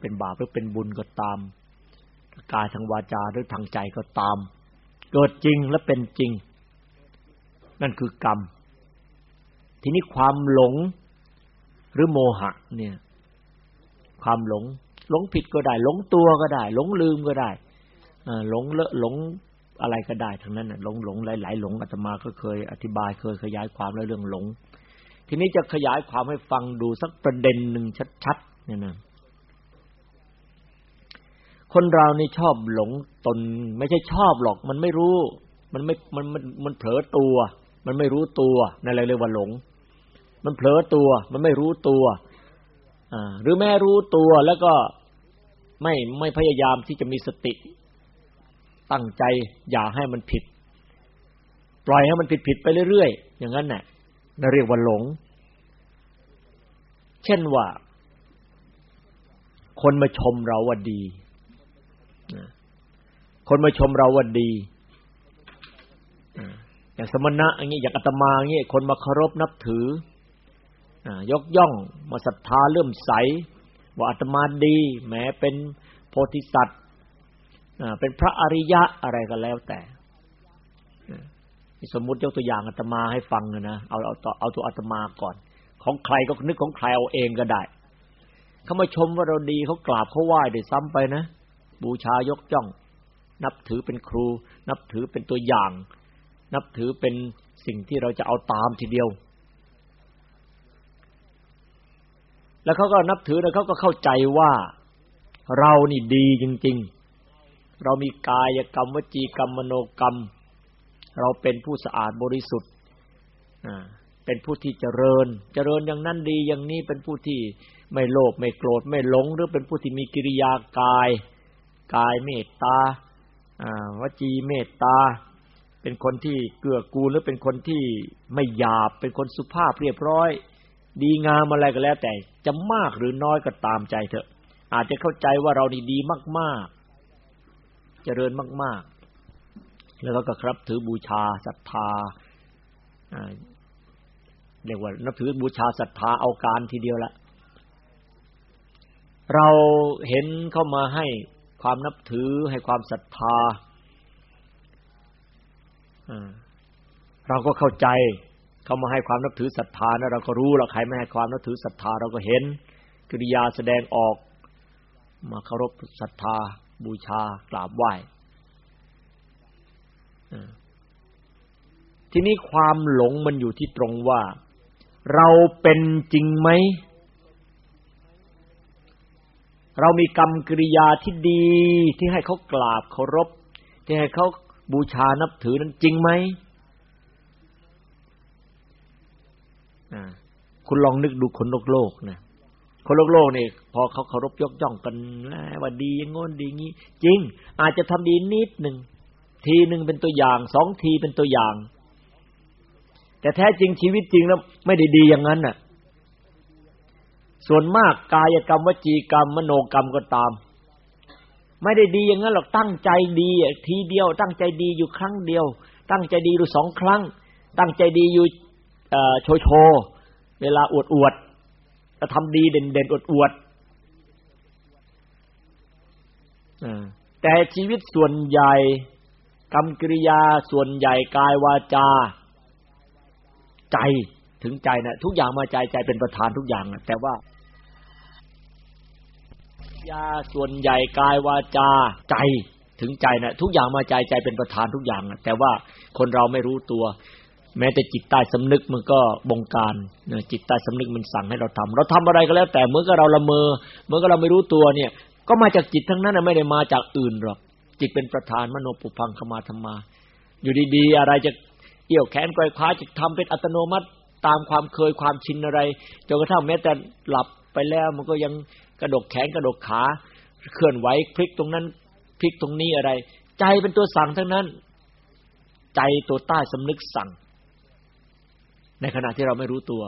[SPEAKER 2] เป็นบาปหรือเป็นบุญก็ตาม กายทางวาจาหรือทางใจก็ตาม เกิดจริงและเป็นจริง นั่นคือกรรม ทีนี้ความหลงหรือโมหะเนี่ย ความหลง หลงผิดก็ได้ หลงตัวก็ได้ หลงลืมก็ได้หลงเลอะหลงอะไรก็ได้ทั้งนั้นหลงหลงหลายๆหลงอาตมาก็เคยอธิบายเคยขยายความเรื่องหลง ทีนี้จะขยายความให้ฟังดูสักประเด็นหนึ่งชัดๆเนี่ยนะคนเรานี่ชอบหลงตน ไม่ใช่ชอบหรอก มันไม่รู้ มันไม่มันมันมันเผลอตัว มันไม่รู้ตัวนั่นเรียกว่าหลง มันเผลอตัว มันไม่รู้ตัวอ่าหรือแม่รู้ตัวแล้วก็ไม่ไม่พยายามที่จะมีสติ ตั้งใจอย่าให้มันผิด ปล่อยให้มันผิดผิดไปเรื่อยๆอย่างนั้นน่ะนั่นเรียกว่าหลง เช่นว่า คนมาชมเราว่าดีคนมาชมเราว่าดี อย่างสมณะอย่างนี้อย่างอาตมาอย่างนี้คนมาเคารพนับถือ ยกย่องมาศรัทธาเลื่อมใส ว่าอาตมาดีแม้เป็นโพธิสัตว์เป็นพระอริยะอะไรก็แล้วแต่สมมุติยกตัวอย่างอาตมาให้ฟังนะเอาเอาต่อเอาตัวอาตมาก่อน ของใครก็นึกของใครเอาเองก็ได้เขามาชมว่าเราดีเขากราบเขาไหว้ด้วยซ้ำไปนะ บูชายกย่อง นับถือเป็นครู นับถือเป็นตัวอย่าง นับถือเป็นสิ่งที่เราจะเอาตามทีเดียว แล้วเขาก็นับถือแล้วเขาก็เข้าใจว่าเรานี่ดีจริง ๆ เรามีกายกรรมวจีกรรมมโนกรรม เราเป็นผู้สะอาดบริสุทธิ์เป็นผู้ที่เจริญ เจริญอย่างนั้นดีอย่างนี้เป็นผู้ที่ไม่โลภไม่โกรธไม่หลง หรือเป็นผู้ที่มีกิริยากาย กายเมตตาวจีเมตตา เป็นคนที่เกื้อกูลหรือเป็นคนที่ไม่หยาบ เป็นคนสุภาพเรียบร้อย ดีงามอะไรก็แล้ว แต่จะมากหรือน้อยก็ตามใจเถอะ อาจจะเข้าใจว่าเราดีดีมาก ๆ เจริญมาก ๆ แล้วก็ครับถือบูชาศรัทธาเรียกว่านับถือบูชาศรัทธาเอาการทีเดียวละเราเห็นเข้ามาให้ความนับถือให้ความศรัทธา เราก็เข้าใจเขามาให้ความนับถือศรัทธานะเราก็รู้เราใครไม่ให้ความนับถือศรัทธาเราก็เห็นกิริยาแสดงออก มาเคารพศรัทธา บูชากราบไหว้ทีนี้ความหลงมันอยู่ที่ตรงว่า เราเป็นจริงไหม เรามีกรรมกิริยาที่ดีที่ให้เขากราบเคารพที่ให้เขา บูชานับถือนั้นจริงไหมคุณลองนึกดูคนโลกโลกนะคนโลกโลกเนี่ยพอเขาเคารพยกย่องกันว่าดีอย่างงนดีงี้ จริง อาจจะทำดีนิดหนึ่งทีหนึ่งเป็นตัวอย่างสองทีเป็นตัวอย่าง แต่แท้จริงชีวิตจริงแล้วไม่ได้ดีอย่างนั้นน่ะ ส่วนมากกายกรรมวจีกรรม มโนกรรมก็ตาม ไม่ได้ดีอย่างนั้นหรอกตั้งใจดีทีเดียว ตั้งใจดีอยู่ครั้งเดียว ตั้งใจดีอยู่สองครั้ง ตั้งใจดีอยู่โชว์โชว์เวลาอวดอวดจะทำดีเด่นเด่นอวดอวดแต่ชีวิตส่วนใหญ่กรรมกิริยาส่วนใหญ่กายวาจา ใจถึงใจนะทุกอย่างมาใจใจเป็นประธานทุกอย่างนะแต่ว่า ยาส่วนใหญ่กายวาจาใจถึงใจนะทุกอย่างมาใจใจเป็นประธานทุกอย่างนะแต่ว่าคนเราไม่รู้ตัว แม้แต่จิตใต้สำนึกมันก็บงการนะจิตใต้สำนึกมันสั่งให้เราทำเราทำอะไรก็แล้ว แต่เมื่อก็เราละเมอเมื่อก็เราไม่รู้ตัวเนี่ย ก็มาจากจิตทั้งนั้นนะไม่ได้มาจากอื่นหรอกจิตเป็นประธานมโนปุพังขมาธรรมา อยู่ดีๆ อะไรจะเกี่ยวแขนกอยคว้าจะทำเป็นอัตโนมัติตามความเคยความชินอะไรจนกระทั่งแม้แต่หลับไปแล้วมันก็ยัง กระดกแขนกระดกขา เคลื่อนไหวพลิกตรงนั้นพลิกตรงนี้อะไร ใจเป็นตัวสั่งทั้งนั้น ใจตัวใต้สำนึกสั่ง ในขณะที่เราไม่รู้ตัว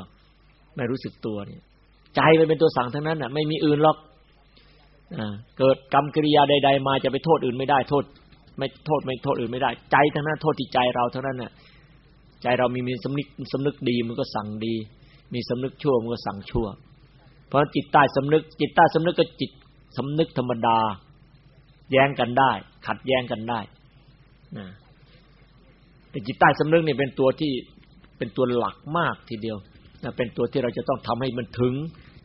[SPEAKER 2] ไม่รู้สึกตัวเนี่ย ใจมันเป็นตัวสั่งทั้งนั้นน่ะ ไม่มีอื่นหรอกเกิดกรรมกิริยาใด ๆ มาจะไปโทษอื่นไม่ได้โทษ ไม่โทษไม่โทษอื่นไม่ได้ ใจทั้งนั้นโทษที่ใจเราเท่านั้นน่ะใจเรามีมีสำนึกสำนึกดีมันก็สั่งดี มีสำนึกชั่วมันก็สั่งชั่ว เพราะจิตใต้สำนึก จิตใต้สำนึกก็จิตสำนึกธรรมดา แย้งกันได้ ขัดแย้งกันได้นะแต่จิตใต้สำนึกนี่เป็นตัวที่เป็นตัวหลักมากทีเดียวนะเป็นตัวที่เราจะต้องทำให้มันถึง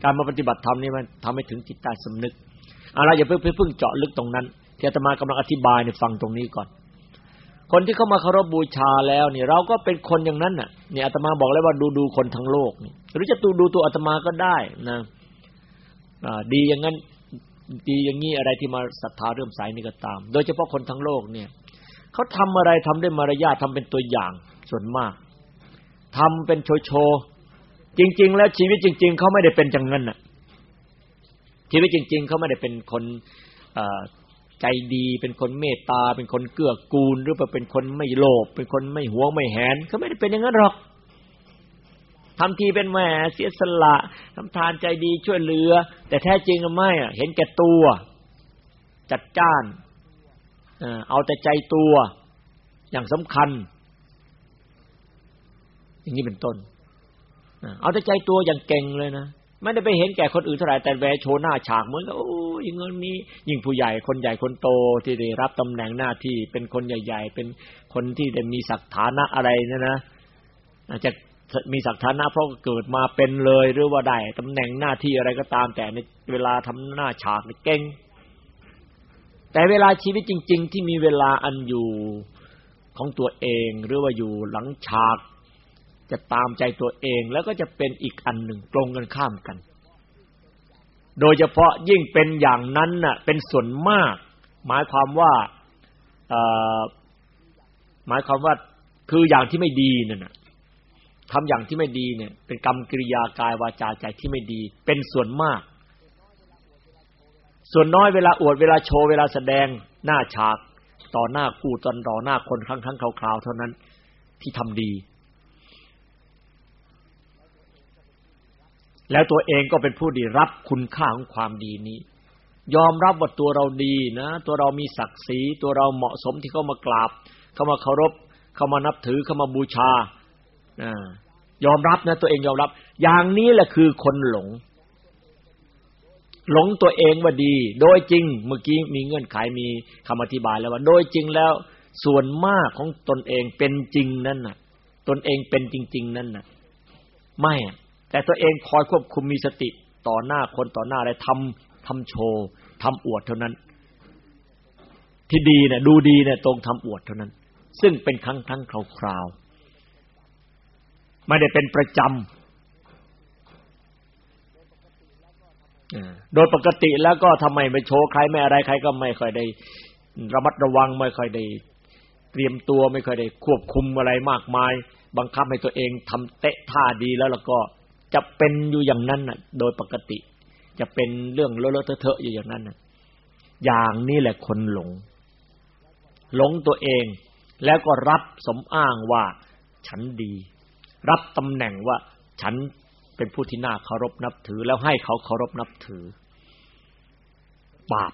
[SPEAKER 2] การมาปฏิบัติธรรมนี่มันทำให้ถึงจิตใต้สำนึกอะไรอย่าเพิ่งเพิ่งเจาะลึกตรงนั้นที่อาตมากำลังอธิบายในฟังตรงนี้ก่อน คนที่เข้ามาเคารพบูชาแล้วนี่เราก็เป็นคนอย่างนั้นน่ะนี่อาตมาบอกแล้วว่าดูดูคนทั้งโลกนี่ หรือจะดูดูตัวอาตมาก็ได้นะดีอย่างนั้นดีอย่างนี้อะไรที่มาศรัทธาเริ่มใสนี่ก็ตาม โดยเฉพาะคนทั้งโลกเนี่ยเขาทำอะไรทำด้วยมารยาททาเป็นตัวอย่างส่วนมากทำเป็นโชโชจริง ๆ แล้วชีวิตจริง ๆเขาไม่ได้เป็นจังงั้นน่ะ ชีวิตจริง ๆเขาไม่ได้เป็นคนใจดีเป็นคนเมตตา เป็นคนเกื้อกูล หรือว่าเป็นคนไม่โลภเป็นคนไม่หวงไม่แหนเขาไม่ได้เป็นอย่างนั้นหรอก ทำทีเป็นแหมเสียสละทำทานใจดีช่วยเหลือ แต่แท้จริงไม่อะเห็นแก่ตัว จัดจ้านเอาแต่ใจตัวอย่างสำคัญ อย่างนี้เป็นต้นเอาแต่ใจตัวอย่างเก่งเลยนะไม่ได้ไปเห็นแก่คนอื่นเท่าไหร่แต่แวโชว์หน้าฉากเหมือนกับโอ้ยเงินมียิ่งผู้ใหญ่คนใหญ่คนโตที่ได้รับตำแหน่งหน้าที่เป็นคนใหญ่ ๆ เป็นคนที่ได้มีศักดิ์ฐานะอะไรนะนะอาจจะ มีศักดิ์ฐานะเพราะเกิดมาเป็นเลยหรือว่าได้ตำแหน่งหน้าที่อะไรก็ตาม แต่ในเวลาทำหน้าฉากเก่ง แต่เวลาชีวิตจริง ๆ ที่มีเวลาอันอยู่ของตัวเองหรือว่าอยู่หลังฉาก จะตามใจตัวเองแล้วก็จะเป็นอีกอันหนึ่งตรงกันข้ามกัน โดยเฉพาะยิ่งเป็นอย่างนั้นน่ะเป็นส่วนมาก หมายความว่าหมายความว่าคืออย่างที่ไม่ดีนั่นน่ะ ทำอย่างที่ไม่ดีเนี่ย เป็นกรรมกิริยากายวาจาใจที่ไม่ดี เป็นส่วนมาก ส่วนน้อยเวลาอวดเวลาโชว์เวลาแสดงหน้าฉาก ต่อหน้าคู่ตอนต่อหน้าคนครั้งครั้งคราวๆเท่านั้นที่ทำดี แล้วตัวเองก็เป็นผู้ดีรับคุณค่าของความดีนี้ ยอมรับว่าตัวเราดีนะ ตัวเรามีศักดิ์ศรีตัวเราเหมาะสมที่เขามากราบ เขามาเคารพ เขามานับถือเขามาบูชา ยอมรับนะตัวเองยอมรับ อย่างนี้แหละคือคนหลง หลงตัวเองว่าดี โดยจริง เมื่อกี้มีเงื่อนไขมีคำอธิบายแล้วว่า โดยจริงแล้ว ส่วนมากของตนเองเป็นจริงนั่นน่ะ ตนเองเป็นจริง ๆ นั่นน่ะ ไม่แต่ตัวเองคอยควบคุมมีสติต่อหน้าคนต่อหน้าอะไรทำทำโชว์ทำอวดเท่านั้น ที่ดีเนี่ยดูดีเนี่ยตรงทำอวดเท่านั้น ซึ่งเป็นครั้งครั้งคราว ไม่ได้เป็นประจำโดยปกติแล้วก็ทำไมไม่โชว์ใครไม่อะไรใครก็ไม่ค่อยได้ระมัดระวังไม่ค่อยได้เตรียมตัวไม่ค่อยได้ควบคุมอะไรมากมาย บังคับให้ตัวเองทำเตะท่าดีแล้วแล้วก็จะเป็นอยู่อย่างนั้นน่ะ โดยปกติ จะเป็นเรื่องเลอะเทอะอยู่อย่างนั้นน่ะ อย่างนี้แหละคนหลง หลงตัวเอง แล้วก็รับสมอ้างว่าฉันดี รับตำแหน่งว่าฉันเป็นผู้ที่น่าเคารพนับถือ แล้วให้เขาเคารพนับถือ บาป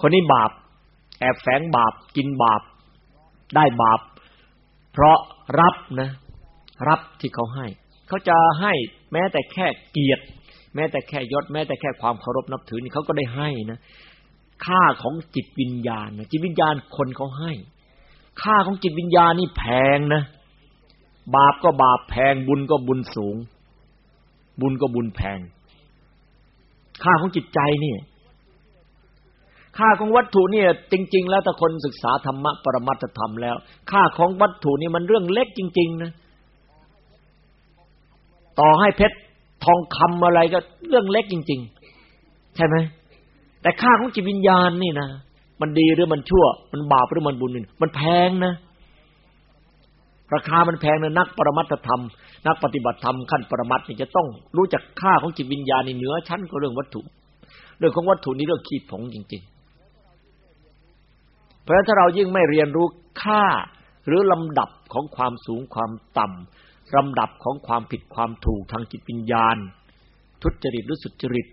[SPEAKER 2] คนนี้บาป แอบแฝงบาป กินบาป ได้บาป เพราะรับนะ รับที่เขาให้ เขาจะให้แม้แต่แค่เกียรติ แม้แต่แค่ยศ แม้แต่แค่ความเคารพนับถือนี่เขาก็ได้ให้นะค่าของจิตวิญญาณนะจิตวิญญาณคนเขาให้ ค่าของจิตวิญญาณนี่แพงนะ บาปก็บาปแพง บุญก็บุญสูง บุญก็บุญแพง ค่าของจิตใจนี่ ค่าของวัตถุเนี่ย จริง ๆ แล้วถ้าคนศึกษาธรรมะปรมัตธรรมแล้ว ค่าของวัตถุนี่มันเรื่องเล็กจริง ๆ นะ ต่อให้เพชรทองคำอะไรก็เรื่องเล็กจริง ๆ ใช่ไหมแต่ค่าของจิตวิญญาณนี่นะมันดีหรือมันชั่ว มันบาปหรือมันบุญนี่มันแพงนะ ราคามันแพงนะนักปรมัตถธรรม นักปฏิบัติธรรมขั้นปรมัตถ์นี่จะต้องรู้จักค่าของจิตวิญญาณในเหนือชั้นก็เรื่องวัตถุ เรื่องของวัตถุนี้เรื่องขีดผงจริง ๆ เพราะฉะนั้นถ้าเรายิ่งไม่เรียนรู้ค่าหรือลำดับของความสูงความต่ำลำดับของความผิดความถูกทางจิตวิญญาณ ทุจริตหรือสุจริต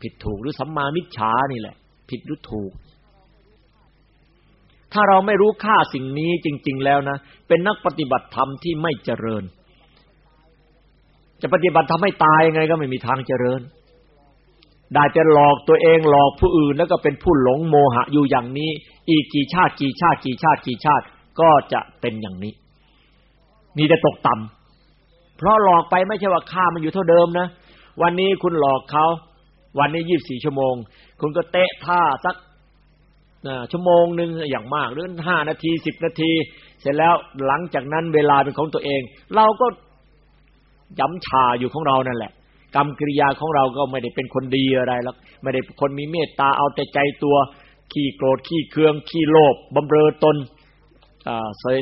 [SPEAKER 2] ผิดถูกหรือสัมมามิจฉานี่แหละ ผิดหรือถูก ถ้าเราไม่รู้ค่าสิ่งนี้จริง ๆ แล้วนะ เป็นนักปฏิบัติธรรมที่ไม่เจริญ จะปฏิบัติทำให้ตายยังไงก็ไม่มีทางเจริญ ได้แต่หลอกตัวเองหลอกผู้อื่นแล้วก็เป็นผู้หลงโมหะอยู่อย่างนี้ อีกกี่ชาติกี่ชาติกี่ชาติกี่ชาติก็จะเป็นอย่างนี้ มีแต่ตกต่ำเพราะหลอกไปไม่ใช่ว่าค่ามันอยู่เท่าเดิมนะ วันนี้คุณหลอกเขา วันนี้ยี่บสี่ชั่วโมง คุณก็เตะท่าสัก ชั่วโมงหนึ่งอย่างมากหรือห้านาทีสิบนาที เสร็จแล้วหลังจากนั้นเวลาเป็นของตัวเอง เราก็ย้ำชาอยู่ของเรานั่นแหละ กรรมกิริยาของเราก็ไม่ได้เป็นคนดีอะไรแล้วไม่ได้คนมีเมตตาเอาแต่ใจตัว ขี้โกรธขี้เคืองขี้โลภบำเรอตน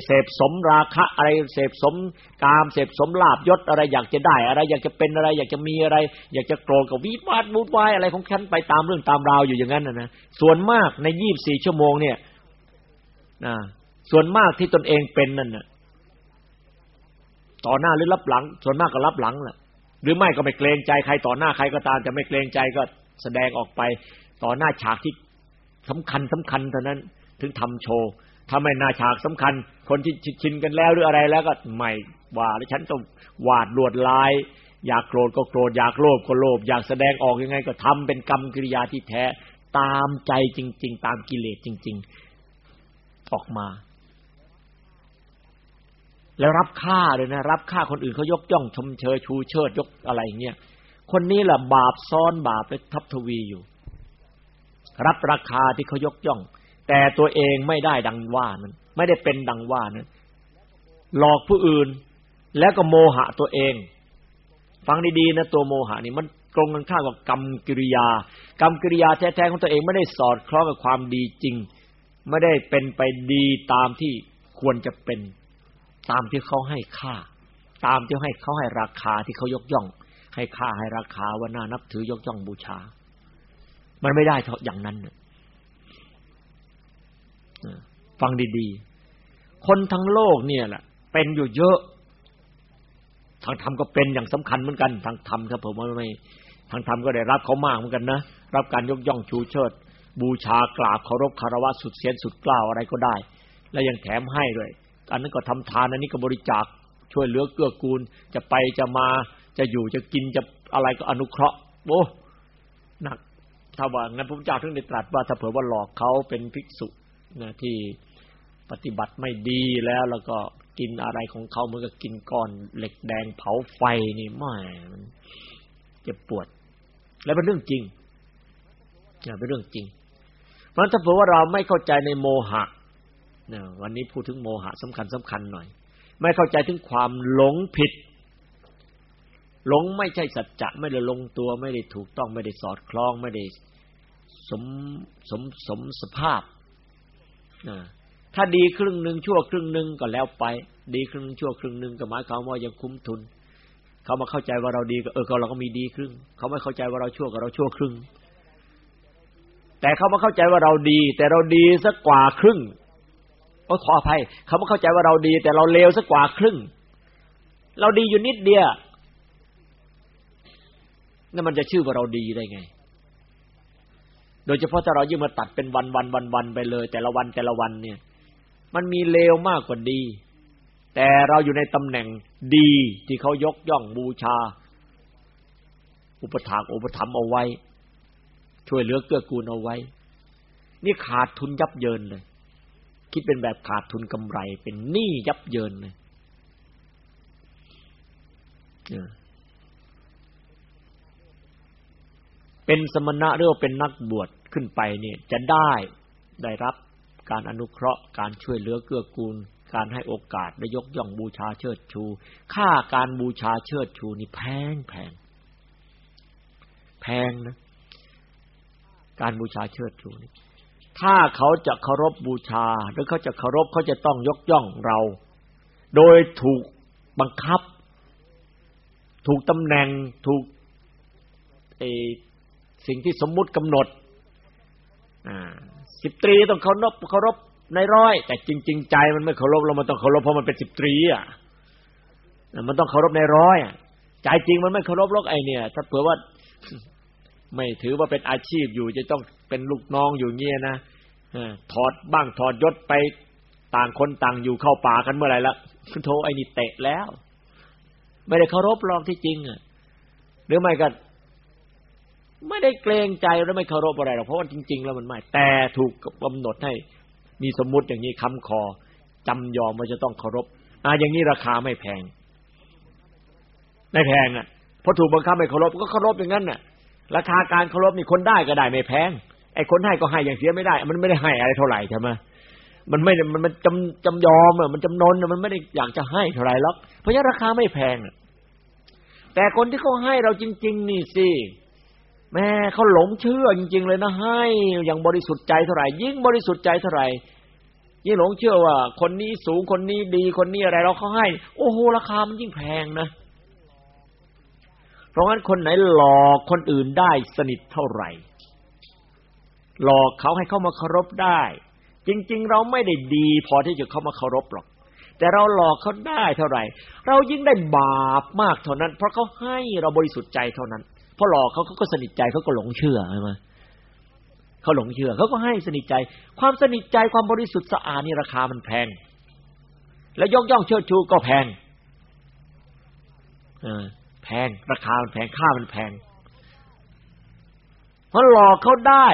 [SPEAKER 2] เสพสมราคะอะไรเสพสมกามเสพสมลาบยศอะไรอยากจะได้อะไร อยากจะเป็นอะไร อยากจะมีอะไร อยากจะโกรธกับวิวาทวุ่นวายอะไรของฉันไปตามเรื่องตามราวอยู่อย่างนั้นนะนะส่วนมากในยี่บสี่ชั่วโมงเนี่ยนะส่วนมากที่ตนเองเป็นนั่นน่ะต่อหน้าหรือรับหลัง ส่วนมากก็รับหลังแหละหรือไม่ก็ไม่เกรงใจใครต่อหน้าใครก็ตามจะไม่เกรงใจก็แสดงออกไป ต่อหน้าฉากที่สำคัญสำคัญเท่านั้น ถึงทำโชว์ ถ้าไม่นาฉากสำคัญ คนที่ชินกันแล้วหรืออะไรแล้วก็ไม่ว่าแล้วฉันต้องวาดลวดลาย อยากโกรธก็โกรธอยากโลภก็โลภอยากแสดงออกยังไงก็ทำเป็นกรรมกิริยาที่แท้ ตามใจจริง ๆ ตามกิเลสจริง ๆ ออกมา แล้วรับค่าเลยนะ รับค่าคนอื่นเขายกย่องชมเชยชูเชิดยกอะไรอย่างเงี้ยคนนี้แหละบาปซ้อนบาปไปทับทวีอยู่ รับราคาที่เขายกย่อง แต่ตัวเองไม่ได้ดังว่านั้น ไม่ได้เป็นดังว่านั้น หลอกผู้อื่นแล้วก็โมหะตัวเอง ฟังดีๆนะตัวโมหะนี่มันตรงกันข้ามกับกรรมกิริยา กรรมกิริยาแท้ๆของตัวเองไม่ได้สอดคล้องกับความดีจริง ไม่ได้เป็นไปดีตามที่ควรจะเป็น ตามที่เขาให้ค่า ตามที่ให้เขาให้ราคาที่เขายกย่อง ให้ค่าให้ราคาว่าน่านับถือยกย่องบูชา มันไม่ได้เท่าอย่างนั้นเนี่ย ฟังดีๆ คนทั้งโลกเนี่ยแหละเป็นอยู่เยอะ ทางธรรมก็เป็นอย่างสำคัญเหมือนกัน ทางธรรมครับผมว่าไม่ทางธรรมก็ได้รับเขามากเหมือนกันนะ รับการยกย่องชูเชิด บูชากราบเคารพคารวะสุดเสียนสุดกล้าวอะไรก็ได้ และยังแถมให้ด้วย อันนั้นก็ทำทานอันนี้ก็บริจาคช่วยเหลือเกื้อกูล จะไปจะมาจะอยู่จะกินจะอะไรก็อนุเคราะห์โอ้หนักถ้าว่างั้นพระพุทธเจ้าถึงได้ตรัสว่าถ้าเผื่อว่าหลอกเขาเป็นภิกษุ นะที่ปฏิบัติไม่ดีแล้วแล้วก็กินอะไรของเขาเหมือนกับกินก้อนเหล็กแดงเผาไฟนี่ไม่มันเจ็บปวด และเป็นเรื่องจริงเป็นเรื่องจริง เพราะถ้าเผื่อว่าเราไม่เข้าใจในโมหะนะวันนี้พูดถึงโมหะสำคัญสำคัญหน่อย ไม่เข้าใจถึงความหลงผิด หลงไม่ใช่สัจจะไม่ได้ลงตัวไม่ได้ถูกต้องไม่ได้สอดคล้องไม่ได้สมสมสมสภาพ ถ้าดีครึ่งหนึ่งชั่วครึ่งหนึ่งก็แล้วไป ดีครึ่งชั่วครึ่งหนึ่งก็หมายความว่ายังคุ้มทุน เขามาเข้าใจว่าเราดีก็เออเราก็มีดีครึ่ง เขาไม่เข้าใจว่าเราชั่วก็เราชั่วครึ่ง แต่เขามาเข้าใจว่าเราดี แต่เราดีสักกว่าครึ่งโอ้ขออภัยเขามาเข้าใจว่าเราดี แต่เราเลวสักกว่าครึ่ง เราดีอยู่นิดเดียวนั่นมันจะชื่อว่าเราดีได้ไง โดยเฉพาะถ้าเรายิ่งมาตัดเป็นวันวันวันวันไปเลย แต่ละวันแต่ละวันเนี่ย มันมีเลวมากกว่าดี แต่เราอยู่ในตำแหน่งดีที่เขายกย่องบูชา อุปถากอุปถัมภ์เอาไว้ ช่วยเหลือเกื้อกูลเอาไว้ นี่ขาดทุนยับเยินเลย คิดเป็นแบบขาดทุนกำไร เป็นหนี้ยับเยินเลย เป็นสมณะหรือว่าเป็นนักบวชขึ้นไปเนี่ยจะได้ได้รับการอนุเคราะห์ การช่วยเหลือเกื้อกูล การให้โอกาสได้ยกย่องบูชาเชิดชู ค่าการบูชาเชิดชูนี่แพงแพงแพงนะการบูชาเชิดชูนี่ถ้าเขาจะเคารพบูชา หรือเขาจะเคารพเขาจะต้องยกย่องเรา โดยถูกบังคับ ถูกตำแหน่งถูกไอ สิ่งที่สมมุติกำหนดอ่าสิบตรีต้องเคารพเคารพในร้อย แต่จริง ๆ ใจมันไม่เคารพเรามันต้องเคารพเพราะมันเป็นสิบตรีอะมันต้องเคารพในร้อยใจจริงมันไม่เคารพลกไอเนี่ย ถ้าเผื่อว่าไม่ถือว่าเป็นอาชีพอยู่ จะต้องเป็นลูกน้องอยู่เงี้ยนะถอดบ้างถอดยศไปต่างคนต่างอยู่เข้าป่ากันเมื่อไหร่ละโทไอ้นี่เตะแล้ว ไม่ได้เคารพลองที่จริงอะหรือไม่ก็ ไม่ได้เกรงใจและไม่เคารพอะไรหรอกเพราะว่าจริง ๆ แล้วมันไม่ แต่ถูกกำหนดให้มีสมมุติอย่างนี้คำคอจำยอมว่าจะต้องเคารพอ่าอย่างนี้ราคาไม่แพง ไม่แพงอะพอถูกบังคับไม่เคารพก็เคารพอย่างนั้นน่ะ ราคาการเคารพนี่คนได้ก็ได้ไม่แพง ไอ้คนให้ก็ให้อย่างเสียไม่ได้ มันไม่ได้ให้อะไรเท่าไหร่ใช่ไหมมันไม่มันมันจำจำยอมอะมันจำนนมันไม่ได้อยากจะให้เท่าไหร่หรอกเพราะฉะนั้นราคาไม่แพงแต่คนที่เขาให้เราจริง ๆ นี่สิ แม่เขาหลงเชื่อจริง ๆ เลยนะให้อย่างบริสุทธิ์ใจเท่าไหร่ยิ่งบริสุทธิ์ใจเท่าไหร่ยิ่งหลงเชื่อว่า คนนี้สูงคนนี้ดีคนนี้อะไรเราเขาให้ โอ้โหราคามันยิ่งแพงนะเพราะงั้นคนไหนหลอกคนอื่นได้สนิทเท่าไหร่ หลอกเขาให้เข้ามาเคารพได้ จริง ๆ เราไม่ได้ดี พอที่จะเข้ามาเคารพหรอก แต่เราหลอกเขาได้เท่าไหร่ เรายิ่งได้บาปมากเท่านั้น เพราะเขาให้เราบริสุทธิ์ใจเท่านั้น พอหลอกเขาเขาก็สนิทใจเขาก็หลงเชื่อใช่ไหมเขาหลงเชื่อเขาก็ให้สนิทใจ ความสนิทใจความบริสุทธิ์สะอาดนี่ราคามันแพง แล้วยกย่องเชิดชูก็แพงเออแพงราคามันแพงค่ามันแพงเพราะหลอกเขาได้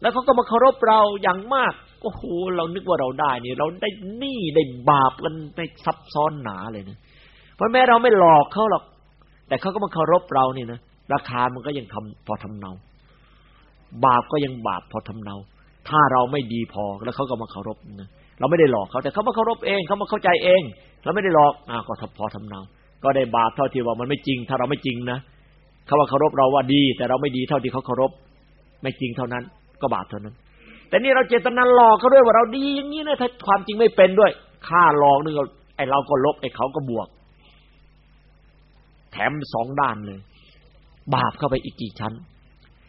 [SPEAKER 2] แล้วเขาก็มาเคารพเราอย่างมากโอ้โหเรานึกว่าเราได้นี่เราได้หนี้ได้บาปกันในซับซ้อนหนาเลยนะเพราะแม้เราไม่หลอกเขาหรอก แต่เขาก็มาเคารพเรานี่นะราคามันก็ยังทำพอทำเนา บาปก็ยังบาปพอทำเนา ถ้าเราไม่ดีพอแล้วเขาก็มาเคารพนะเราไม่ได้หลอกเขาแต่เขามาเคารพเองเขามาเข้าใจเองเราไม่ได้หลอกอ่าก็พอทำเนา ก็ได้บาปเท่าที่ว่ามันไม่จริง ถ้าเราไม่จริงนะเขาว่าเคารพเราว่าดี แต่เราไม่ดีเท่าที่เขาเคารพ ไม่จริงเท่านั้น ก็บาปเท่านั้น แต่นี่เราเจตนาหลอกเขาด้วยว่าเราดีอย่างนี้นะถ้าความจริงไม่เป็นด้วยค่าหลอกนึงไอ้เราก็ลบไอ้เขาก็บวก แถมสองด้านเลย บาปเข้าไปอีกกี่ชั้น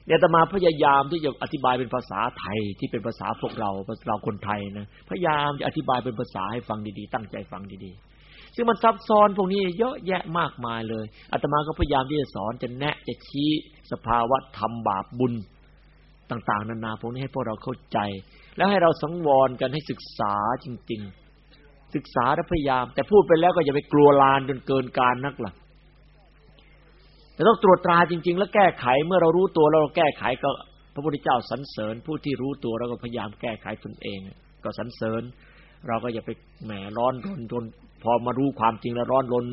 [SPEAKER 2] เนี่ยตมาพยายามที่จะอธิบายเป็นภาษาไทยที่เป็นภาษาพวกเราเราคนไทยนะพยายามจะอธิบายเป็นภาษาให้ฟังดีๆ ตั้งใจฟังดีๆ ซึ่งมันซับซ้อนพวกนี้เยอะแยะมากมายเลยอาตมาก็พยายามที่จะสอนจะแนะจะชี้สภาวะธรรมบาปบุญต่างๆนานาพวกนี้ให้พวกเราเข้าใจ แล้วให้เราสังวรกันให้ศึกษาจริง ๆ ศึกษาและพยายาม แต่พูดไปแล้วก็อย่าไปกลัวลานจนเกินการนักล่ะ แต่ต้องตรวจตราจริง ๆ แล้วแก้ไขเมื่อเรารู้ตัวแล้วเราแก้ไขก็พระพุทธเจ้าสรรเสริญผู้ที่รู้ตัวเราก็พยายามแก้ไขตนเอง ก็สรรเสริญ เราก็อย่าไปแหมร้อนรนจนพอมารู้ความจริงแล้วร้อนรน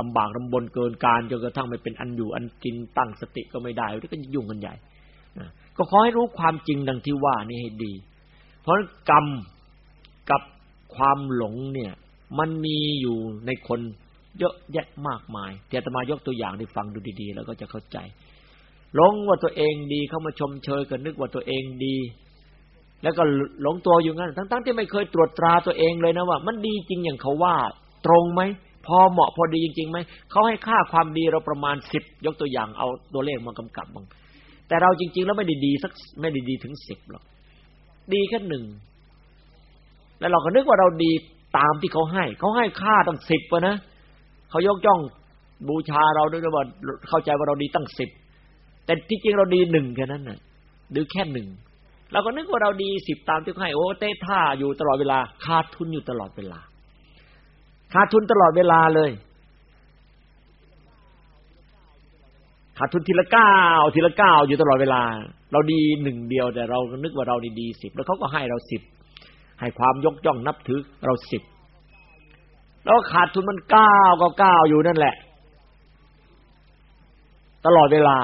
[SPEAKER 2] ลำบากลำบนเกินการจนกระทั่งไม่เป็นอันอยู่อันกินตั้งสติก็ไม่ได้แล้วก็ยุ่งกันใหญ่ก็ขอให้รู้ความจริงดังที่ว่านี่ให้ดี เพราะกรรมกับความหลงเนี่ย มันมีอยู่ในคน เยอะแยะมากมายเดี๋ยวจะมายกตัวอย่างให้ฟังดูดีๆ แล้วก็จะเข้าใจหลงว่าตัวเองดีเข้ามาชมเชยกันนึกว่าตัวเองดี แล้วก็หลงตัวอยู่งั้น ทั้งๆที่ไม่เคยตรวจตราตัวเองเลยนะว่า มันดีจริงอย่างเขาว่า ตรงไหมพอเหมาะพอดีจริงๆไหมเขาให้ค่าความดีเราประมาณสิบยกตัวอย่างเอาตัวเลขมากำกับบ้างแต่เราจริง ๆ แล้วไม่ได้ดีสักไม่ได้ดีถึงสิบหรอกดีแค่หนึ่งแล้วเราก็นึกว่าเราดีตามที่เขาให้ เขาให้ค่าตั้งสิบนะ เขายกย่องบูชาเราด้วยว่าเข้าใจว่าเราดีตั้งสิบแต่ที่จริงเราดีหนึ่งแค่นั้นน่ะดือแค่หนึ่งเราก็นึกว่าเราดีสิบตามที่เขาให้โอ้เต้ท่าอยู่ตลอดเวลาขาดทุนอยู่ตลอดเวลาขาดทุนตลอดเวลาเลยขาดทุนทีละเก้าทีละเก้าอยู่ตลอดเวลา เราดีหนึ่งเดียวแต่เรานึกว่าเราดีดีสิบแล้วเขาก็ให้เราสิบให้ความยกย่องนับถือเราสิบ แล้วขาดทุนมันก้าวก็ก้าวอยู่นั่นแหละ ตลอดเวลา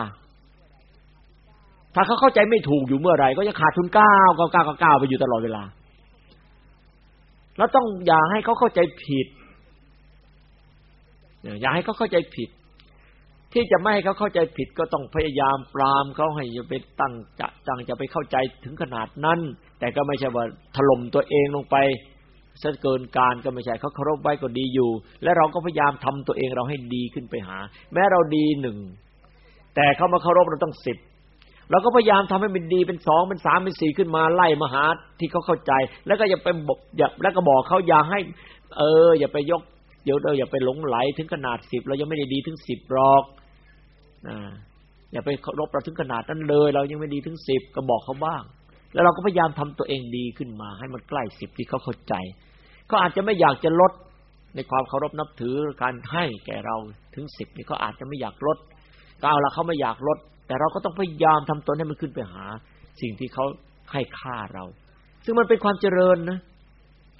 [SPEAKER 2] ถ้าเขาเข้าใจไม่ถูกอยู่เมื่อไหร่ ก็จะขาดทุนก้าเก้าเก้าเก้าไปอยู่ตลอดเวลา แล้วต้องอย่าให้เขาเข้าใจผิดอย่าให้เขาเข้าใจผิด ที่จะไม่ให้เขาเข้าใจผิด ก็ต้องพยายามปรามเขาให้อย่าไปตั้งจะจังจะไปเข้าใจถึงขนาดนั้น แต่ก็ไม่ใช่ว่าถล่มตัวเองลงไป ซะเกินการก็ไม่ใช่เขาเคารพไว้ก็ดีอยู่ และเราก็พยายามทำตัวเองเราให้ดีขึ้นไปหา แม้เราดีหนึ่งแต่เขามาเคารพเราต้องสิบเราก็พยายามทำให้มันดีเป็นสองเป็นสามเป็นสี่ขึ้นมาไล่มาหาที่เขาเข้าใจ แล้วก็อย่าไปบอกอย่าแล้วก็บอกเขาอย่าให้ เออ อย่าไปยกเดี๋ยวเราอย่าไปหลงไหลถึงขนาดสิบเรายังไม่ได้ดีถึงสิบหรอกนะอย่าไปเคารพเราถึงขนาดนั้นเลย เรายังไม่ดีถึงสิบก็บอกเขาบ้าง แล้วเราก็พยายามทำตัวเองดีขึ้นมา ให้มันใกล้สิบที่เขาเข้าใจเขาอาจจะไม่อยากจะลดในความเคารพนับถือการให้แก่เราถึงสิบนี่เขาอาจจะไม่อยากลดก็เอาละเขาไม่อยากลด แต่เราก็ต้องพยายามทำตนให้มันขึ้นไปหา สิ่งที่เขาให้ค่าเรา ซึ่งมันเป็นความเจริญนะ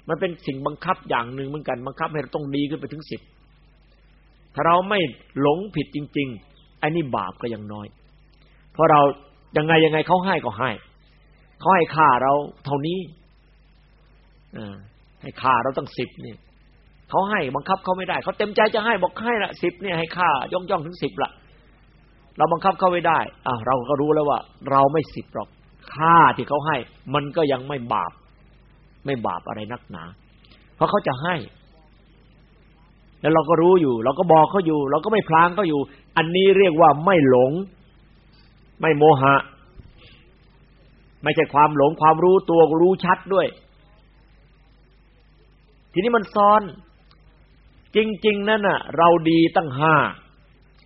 [SPEAKER 2] มันเป็นสิ่งบังคับอย่างหนึ่งเหมือนกันบังคับให้เราต้องดีขึ้นไปถึงสิบถ้าเราไม่หลงผิดจริงๆไอ้นี่บาปก็ยังน้อย เพราะเรายังไงยังไงเขาให้ก็ให้ เขาให้ค่าเราเท่านี้อให้ค่าเราตั้งสิบเนี่ยเขาให้บังคับเขาไม่ได้ เขาเต็มใจจะให้บอกให้ละสิบเนี่ยให้ค่าย่องย่องถึงสิบละเราบังคับเขาไม่ได้อ่าเราก็รู้แล้วว่า เราไม่สิบหรอกค่าที่เขาให้ มันก็ยังไม่บาป ไม่บาปอะไรนักหนา เพราะเขาจะให้ แล้วเราก็รู้อยู่ เราก็บอกเขาอยู่ เราก็ไม่พลางเขาอยู่ อันนี้เรียกว่าไม่หลง ไม่โมหะ ไม่ใช่ความหลงความรู้ตัวรู้ชัดด้วย ทีนี้มันซ้อน จริง ๆ นั่นน่ะ เราดีตั้งห้า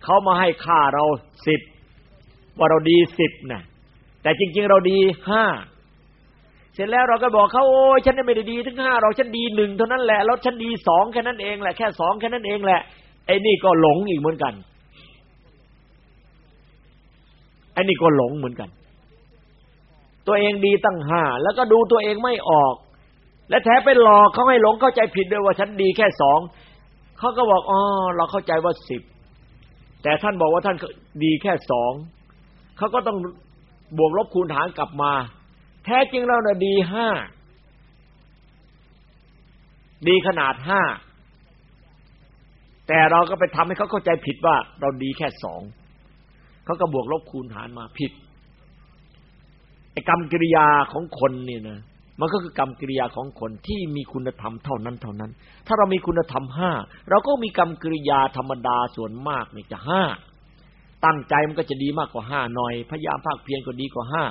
[SPEAKER 2] เขามาให้ค่าเราสิบว่าเราดีสิบน่ะแต่จริง ๆ เราดีห้าเสร็จแล้วเราก็บอกเขาโอ้ยฉันไม่ได้ดีถึงห้าเราฉันดีหนึ่งเท่านั้นแหละแล้วฉันดีสองแค่นั้นเองแหละแค่สองแค่นั้นเองแหละไอ้นี่ก็หลงอีกเหมือนกันไอ้นี่ก็หลงเหมือนกัน ตัวเองดีตั้งห้าแล้วก็ดูตัวเองไม่ออก และแท้ไปหลอกเขาให้หลงเข้าใจผิดด้วยว่าฉันดีแค่สองเขาก็บอกอ๋อเราเข้าใจว่าสิบแต่ท่านบอกว่าท่านดีแค่สองเขาก็ต้องบวกลบคูณหารกลับมา แท้จริงเราเนี่ยดีห้าดีขนาดห้าแต่เราก็ไปทำให้เขาเข้าใจผิดว่า เราดีแค่สองเขาก็บวกลบคูณหารมาผิด กรรมกิริยาของคนนี่นะมันก็คือกรรมกิริยาของคนที่มีคุณธรรมเท่านั้นเท่านั้น ถ้าเรามีคุณธรรมห้าเราก็มีกรรมกิริยาธรรมดาส่วนมากนี่จะห้าตั้งใจมันก็จะดีมากกว่าห้าหน่อย พยายามภาคเพียรก็ดีกว่าห้า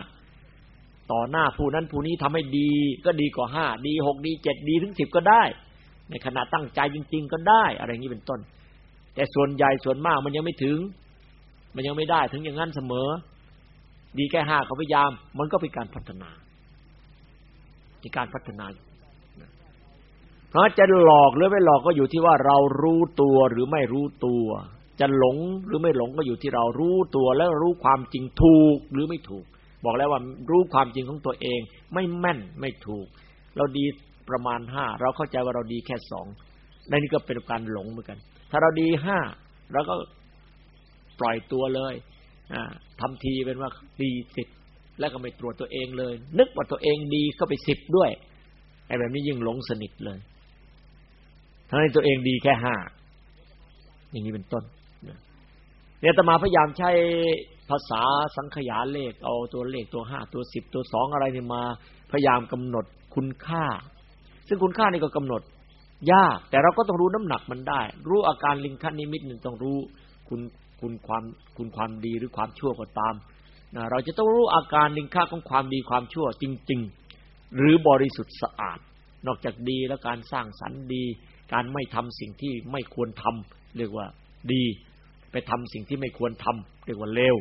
[SPEAKER 2] ต่อหน้าผู้นั้นผู้นี้ทำให้ดีก็ดีกว่าห้าดีหกดีเจ็ดดีถึงสิบก็ได้ ในขณะตั้งใจจริง ๆ ก็ได้ อะไรอย่างนี้เป็นต้น แต่ส่วนใหญ่ส่วนมากมันยังไม่ถึง มันยังไม่ได้ถึงอย่างนั้นเสมอ ดีแค่ห้าเขาพยายาม มันก็เป็นการพัฒนาในการพัฒนาเพราะจะหลอกหรือไม่หลอกก็อยู่ที่ว่าเรารู้ตัวหรือไม่รู้ตัว จะหลงหรือไม่หลงก็อยู่ที่เรารู้ตัวแล้วรู้ความจริงถูกหรือไม่ถูก บอกแล้วว่ารู้ความจริงของตัวเอง ไม่แม่นไม่ถูก เราดีประมาณห้าเราเข้าใจว่าเราดีแค่สองในนี้ก็เป็นการหลงเหมือนกัน ถ้าเราดีห้าเราก็ปล่อยตัวเลย ทำทีเป็นว่าดีสิบแล้วก็ไม่ตรวจตัวเองเลย นึกว่าตัวเองดีก็ไปสิบด้วยไอ้แบบนี้ยิ่งหลงสนิทเลยทั้งที่ตัวเองดีแค่ห้าอย่างนี้เป็นต้นเนี่ยตมาพยายามใช้ภาษาสังขยาเลข เอาตัวเลขตัวห้าตัวสิบตัวสองอะไรนี่มา พยายามกำหนดคุณค่า ซึ่งคุณค่านี่ก็กำหนด ยาก แต่เราก็ต้องรู้น้ำหนักมันได้ รู้อาการลิงคันนิมิตหนึ่งต้องรู้ คุณ คุณความคุณความดีหรือความชั่วก็ตามนะเราจะต้องรู้อาการลิงค่าของความดีความชั่วจริง ๆ หรือบริสุทธิ์สะอาด นอกจากดีแล้วการสร้างสรรค์ดี การไม่ทำสิ่งที่ไม่ควรทำเรียกว่าดี ไปทำสิ่งที่ไม่ควรทำเรียกว่าเลว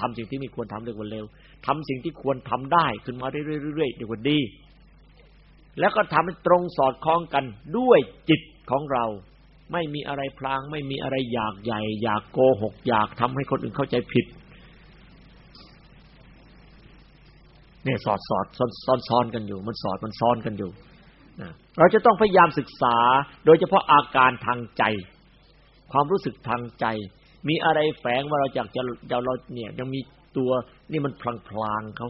[SPEAKER 2] ทำสิ่งที่ไม่ควรทำเรียกว่าเลวทำสิ่งที่ควรทำได้ขึ้นมาเรื่อยๆเรียกว่าดี แล้วก็ทำให้ตรงสอดคล้องกันด้วยจิตของเรา ไม่มีอะไรพลาง ไม่มีอะไรอยากใหญ่ อยากโกหก อยากทำให้คนอื่นเข้าใจผิดเนี่ยสอดสอดซ้อนซ้อนกันอยู่ มันสอดมันซ้อนกันอยู่นะเราจะต้องพยายามศึกษา โดยเฉพาะอาการทางใจ ความรู้สึกทางใจ มีอะไรแฝงว่าเราอยากจะเราเนี่ยยังมีตัวนี่มันพลางพลางเขา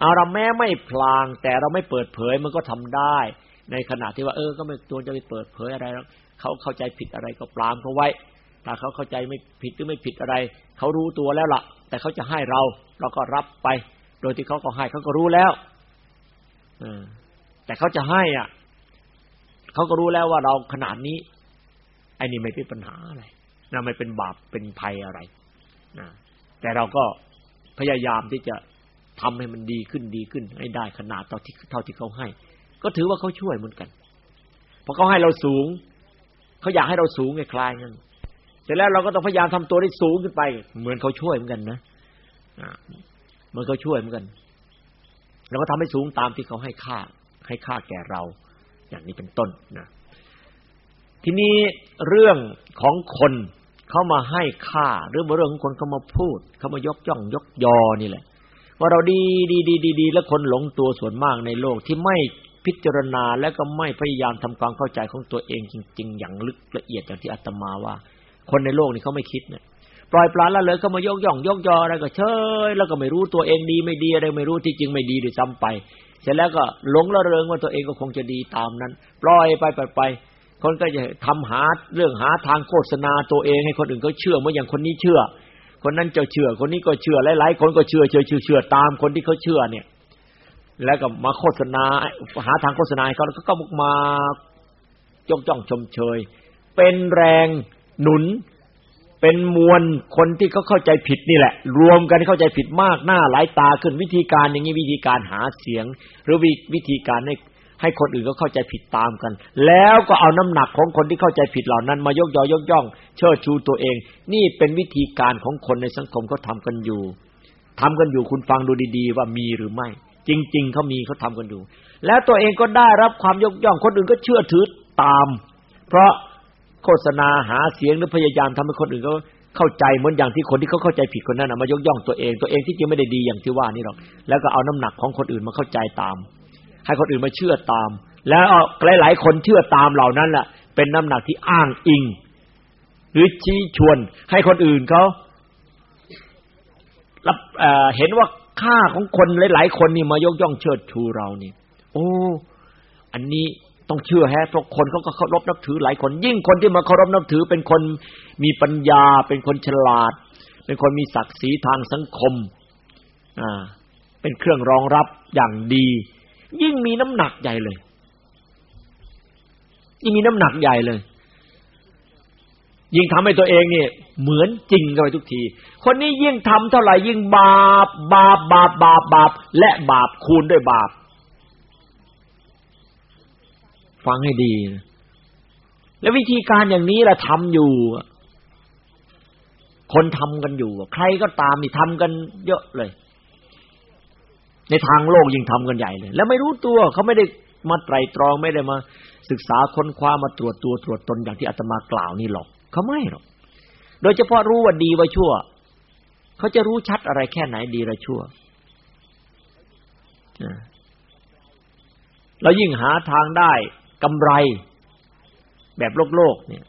[SPEAKER 2] เอาเราแม้ไม่พลาง แต่เราไม่เปิดเผยมันก็ทำได้ ในขณะที่ว่า เออ ก็ไม่ตัวจะไปเปิดเผยอะไรแล้ว เขาเข้าใจผิดอะไรก็ปรามเขาไว้ ถ้าเขาเข้าใจไม่ผิดหรือไม่ผิดอะไร เขารู้ตัวแล้วละ่ะ แต่เขาจะให้เรา เราก็รับไป โดยที่เขาก็ให้เขาก็รู้แล้วอแต่เขาจะให้อะเขาก็รู้แล้วว่าเราขนาดนี้ไอ้นี่ไม่เป็นปัญหาอะไรนะไม่เป็นบาปเป็นภัยอะไรนะแต่เราก็พยายามที่จะทำให้มันดีขึ้นดีขึ้น ให้ได้ขนาดเท่าที่เท่าที่เขาให้ ก็ถือว่าเขาช่วยเหมือนกันพอเขาให้เราสูง เขาอยากให้เราสูงไงคลายนั่นเสร็จแล้วเราก็ต้องพยายามทำตัวได้สูงขึ้นไป เหมือนเขาช่วยเหมือนกันนะเหมือนเขาช่วยเหมือนกันเราก็ทำให้สูงตามที่เขาให้ค่า ให้ค่าแก่เรา อย่างนี้เป็นต้นนะทีนี้เรื่องของคนเขามาให้ค่าหรือเรื่องของคนเขามาพูดเขามายกย่องยกยอนี่แหละว่าเราดีดีดีดีดีแล้วคนหลงตัวส่วนมากในโลกที่ไม่ พิจารณาและก็ไม่พยายามทำความเข้าใจของตัวเองจริง ๆ อย่างลึกละเอียดอย่างที่อาตมาว่า คนในโลกนี้เขาไม่คิดเนี่ยปล่อยปละละเลยก็มายกย่องยกยออะไรก็เชยแล้วก็ไม่รู้ตัวเองดีไม่ดีอะไรไม่รู้ที่จริงไม่ดีด้วยซ้ำไป เสร็จแล้วก็หลงละเริงว่าตัวเองก็คงจะดีตามนั้น ปล่อยไปไปไปคนก็จะทำหาเรื่องหาทางโฆษณาตัวเองให้คนอื่นเขาเชื่อเมื่ออย่างคนนี้เชื่อ คนนั้นจะเชื่อ คนนี้ก็เชื่อหลายๆคนก็เชื่อเชื่อเชื่อเชื่อตามคนที่เขาเชื่อเนี่ย แล้วก็มาโฆษณาหาทางโฆษณาเขาแล้วก็มายกจ้องชมเชย เป็นแรงหนุน เป็นมวลคนที่เขาเข้าใจผิดนี่แหละ รวมกันเข้าใจผิดมากหน้าหลายตาขึ้นวิธีการอย่างนี้วิธีการหาเสียง หรือวิธีการให้ให้คนอื่นก็เข้าใจผิดตามกัน แล้วก็เอาน้ำหนักของคนที่เข้าใจผิดเหล่านั้น มายกยอยกย่อง เชิดชูตัวเอง นี่เป็นวิธีการของคนในสังคมเขาทากันอยู่ทำกันอยู่คุณฟังดูดี ๆ ว่ามีหรือไม่ จริง ๆเขามีเขาทำกันอยู่แล้วตัวเองก็ได้รับความยกย่องคนอื่นก็เชื่อถือตาม เพราะโฆษณาหาเสียงหรือพยายามทำให้คนอื่นเขาเข้าใจเหมือนอย่างที่คนที่เขาเข้าใจผิดคนนั้นมายกย่องตัวเองตัวเองที่จริงไม่ได้ดีอย่างที่ว่านี่หรอกแล้วก็เอาน้ำหนักของคนอื่นมาเข้าใจตาม ให้คนอื่นมาเชื่อตาม แล้วหลาย ๆ คนเชื่อตามเหล่านั้นแหละเป็นน้ำหนักที่อ้างอิง หรือชี้ชวน ให้คนอื่นเขารับเห็นว่า ค่าของคนหลาย ๆ คนนี่มายกย่องเชิดชูเรานี่ โอ้ อันนี้ต้องเชื่อแฮะเพราะคนเขาก็เคารพนับถือหลายคน ยิ่งคนที่มาเคารพนับถือเป็นคนมีปัญญา เป็นคนฉลาด เป็นคนมีศักดิ์ศรีทางสังคม อ่า เป็นเครื่องรองรับอย่างดี ยิ่งมีน้ำหนักใหญ่เลย ยิ่งมีน้ำหนักใหญ่เลย ยิ่งทำให้ตัวเองเนี่ยเหมือนจริงกันไปทุกที คนนี้ยิ่งทำเท่าไหร่ยิ่งบาป บาป บาป บาป บาป และบาปคูณด้วยบาป ฟังให้ดีแล้ววิธีการอย่างนี้เราทำอยู่ คนทำกันอยู่ ใครก็ตามนี่ทำกันเยอะเลย ในทางโลกยิ่งทำกันใหญ่เลย แล้วไม่รู้ตัวเขาไม่ได้มาไตรตรองไม่ได้มา ศึกษาค้นคว้ามาตรวจตัวตรวจตนอย่างที่อาตมากล่าวนี่หรอก เขาไม่หรอก โดยเฉพาะรู้ว่าดีว่าชั่ว เขาจะรู้ชัดอะไรแค่ไหนดีหรือชั่วเรายิ่งหาทางได้กำไร แบบโลกโลกเนี่ย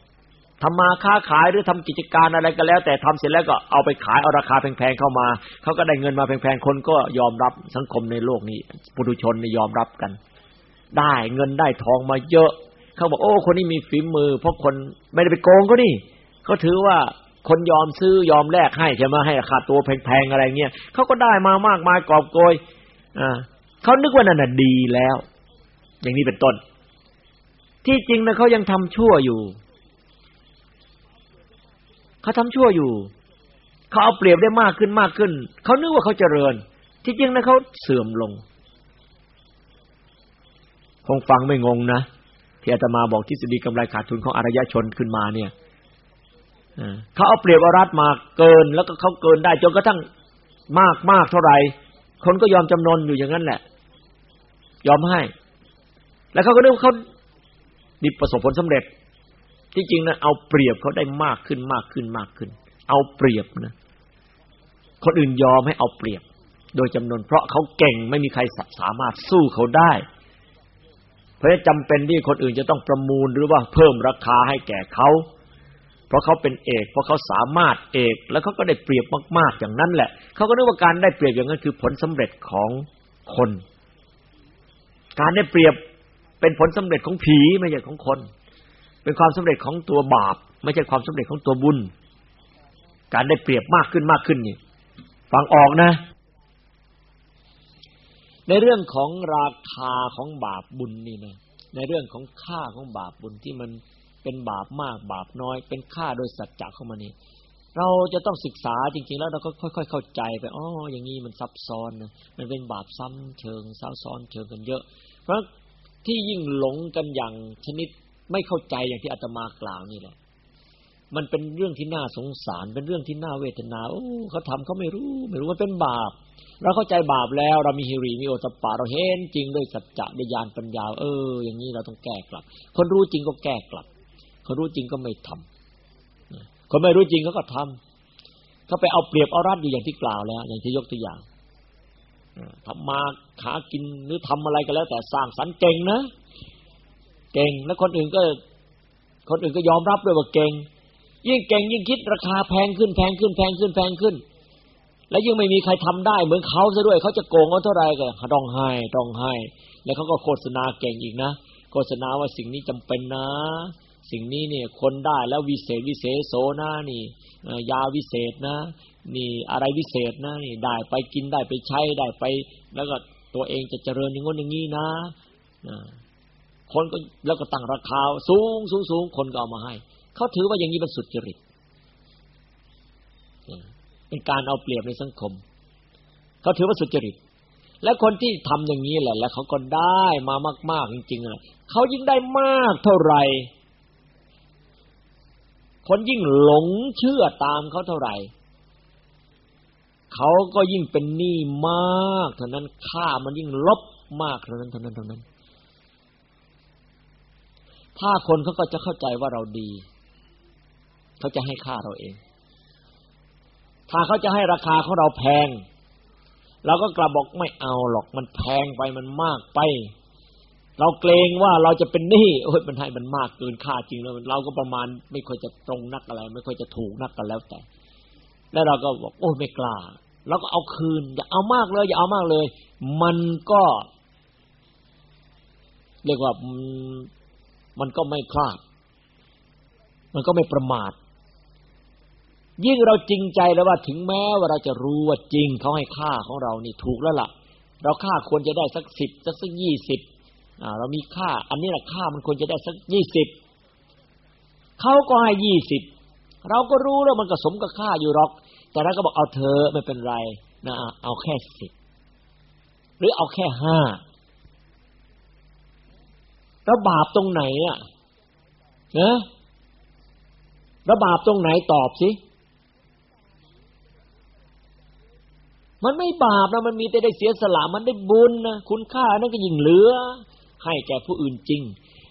[SPEAKER 2] ทำมาค้าขายหรือทำกิจการอะไรก็แล้ว แต่ทำเสร็จแล้วก็เอาไปขายเอาราคาแพงๆเข้ามาเขาก็ได้เงินมาแพงๆคนก็ยอมรับสังคมในโลกนี้ปุถุชนยอมรับกัน ได้เงินได้ทองมาเยอะ เขาบอกโอ้ คนนี้มีฝีมือ เพราะคนไม่ได้ไปโกงก็นี่เขาถือว่าคนยอมซื้อยอมแลกให้ใช่ไหมให้ราคาตัวแพงๆอะไรเงี้ยเขาก็ได้มามากมายกอบโกยอ่าเขานึกว่านั่นน่ะดีแล้ว อย่างนี้เป็นต้น ที่จริงนะเขายังทำชั่วอยู่เขาทำชั่วอยู่เขาเอาเปรียบได้มากขึ้นมากขึ้นเขานึกว่าเขาเจริญ ที่จริงนะเขาเสื่อมลงคงฟังไม่งงนะ ที่อาตมาบอกทฤษฎีกำไรขาดทุนของอารยชนขึ้นมาเนี่ยเขาเอาเปรียบอารัดมาเกิน แล้วก็เขาเกินได้จนกระทั่งมากมากเท่าไหร่คนก็ยอมจำนนอยู่อย่างนั้นแหละ ยอมให้ แล้วเขาก็นึกว่าเขาดิประสบผลสำเร็จ ที่จริงนะเอาเปรียบเขาได้มากขึ้นมากขึ้นมากขึ้น เอาเปรียบนะคนอื่นยอมให้เอาเปรียบ โดยจำนวนเพราะเขาเก่งไม่มีใครสามารถสู้เขาได้ ราะจำเป็นที่คนอื่นจะต้องประมูลหรือว่าเพิ่มราคาให้แก่เขา เพราะเขาเป็นเอก เพราะเขาสามารถเอก แล้วเขาก็ได้เปรียบมาก ๆ อย่างนั้นแหละ เขาก็นึกว่าการได้เปรียบอย่างนั้นคือผลสำเร็จของคน การได้เปรียบเป็นผลสำเร็จของผีไม่ใช่ของคน เป็นความสำเร็จของตัวบาป ไม่ใช่ความสำเร็จของตัวบุญ การได้เปรียบมากขึ้นมากขึ้นนี่ฟังออกนะ ในเรื่องของราคาของบาปบุญนี่นะในเรื่องของค่าของบาปบุญที่มันเป็นบาปมากบาปน้อย เป็นค่าโดยสัจจะเข้ามานี่เราจะต้องศึกษาจริง ๆ แล้วเราก็ค่อย ๆ เข้าใจไปอ๋ออย่างนี้มันซับซ้อนนะมันเป็นบาปซ้ำเชิงซับซ้อนเชิงกันเยอะ เพราะที่ยิ่งหลงกันอย่างชนิดไม่เข้าใจอย่างที่อาตมากล่าวนี่แหละ มันเป็นเรื่องที่น่าสงสาร เป็นเรื่องที่น่าเวทนาโอ้เขาทำเขาไม่รู้ ไม่รู้มันเป็นบาป เราเข้าใจบาปแล้ว เรามีฮิริมีโอตปาเราเห็นจริงด้วยสัจจะด้วยญาณปัญญา เออ อย่างนี้เราต้องแก้กลับ คนรู้จริงก็แก้กลับเขารู้จริงก็ไม่ทำคนไม่รู้จริงเขาก็ทำเขาไปเอาเปรียบเอารัดอยู่อย่างที่กล่าวแล้ว อย่างที่ยกตัวอย่างทำมาหากินหรือทำอะไรก็แล้ว แต่สร้างสรรค์เก่งนะ เก่งแล้วคนอื่นก็ คนอื่นก็ยอมรับด้วยว่าเก่ง ยิ่งเก่งยิ่งคิดราคาแพงขึ้นแพงขึ้นแพงขึ้นแพงขึ้น แล้วยิ่งไม่มีใครทำได้เหมือนเขาซะด้วยเขาจะโกงเอาเท่าไหร่ก็ต้องให้ต้องให้ แล้วเขาก็โฆษณาเก่งอีกนะ โฆษณาว่าสิ่งนี้จำเป็นนะ สิ่งนี้เนี่ยคนได้แล้ววิเศษวิเศษโสนะนี่ยาวิเศษนะ นี่อะไรวิเศษนะนี่ได้ไปกินได้ไปใช้ได้ไป แล้วก็ตัวเองจะเจริญอย่างงี้อย่างนี้นะคนก็แล้วก็ตั้งราคาสูงสูงสูงคนก็เอามาให้ เขาถือว่าอย่างนี้เป็นสุดจริตเป็นการเอาเปรียบในสังคม เขาถือว่าสุดจริต และคนที่ทำอย่างนี้แหละ แล้วเขาก็ได้มามาก ๆ จริงๆอะเขายิ่งได้มากเท่าไหร่ คนยิ่งหลงเชื่อตามเขาเท่าไหร่เขาก็ยิ่งเป็นหนี้มากเท่านั้นค่ามันยิ่งลบมากเท่านั้นเท่านั้นเท่านั้น ถ้าคนเขาก็จะเข้าใจว่าเราดี เขาจะให้ค่าเราเอง ถ้าเขาจะให้ราคาของเราแพง เราก็กลับบอกไม่เอาหรอกมันแพงไปมันมากไป เราเกรงว่าเราจะเป็นหนี้โอ้ยมันให้มันมากเกินค่าจริงแล้วเราก็ประมาณไม่ค่อยจะตรงนักอะไร ไม่ค่อยจะถูกนักกันแล้วแต่ แล้วเราก็บอกโอ้ไม่กล้าเราก็เอาคืน อย่าเอามากเลย อย่าเอามากเลย มันก็เรียกว่ามันก็ไม่คลาด มันก็ไม่ประมาท ยิ่งเราจริงใจแล้วว่าถึงแม้ว่าเราจะรู้ว่าจริงเขาให้ค่าของเรานี่ถูกแล้วล่ะ เราค่าควรจะได้สักสิบสักสักยี่สิบเรามีค่า อันนี้แหละค่ามันควรจะได้สักยี่สิบเขาก็ให้ยี่สิบเราก็รู้แล้วมันก็สมกับค่าอยู่หรอก แต่เราก็บอกเอาเธอไม่เป็นไรนะเอาแค่สิบหรือเอาแค่ห้าแล้วบาปตรงไหนอะนะแล้วบาปตรงไหนตอบสิ มันไม่บาปนะมันมีแต่ได้เสียสละมันได้บุญนะคุณค่านั่นก็ยิ่งเหลือ ให้แก่ผู้อื่นจริง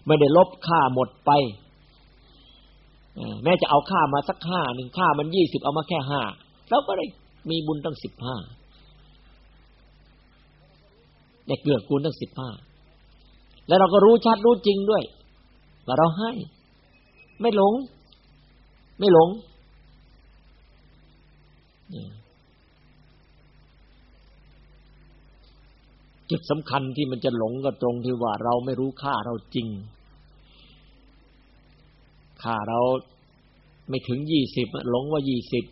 [SPEAKER 2] ไม่ได้ลบค่าหมดไปแม้จะเอาค่ามาสักห้าหนึ่งค่ามันยี่สิบเอามาแค่ห้าเราก็ได้มีบุญตั้งสิบห้าได้เกื้อกูลตั้งสิบห้าแล้วเราก็รู้ชัดรู้จริงด้วยว่าเราให้ ไม่หลง ไม่หลง จุดสำคัญที่มันจะหลงก็ตรงที่ว่าเราไม่รู้ค่าเราจริง ค่าเราไม่ถึงยี่สิบหลงว่ายี่สิบ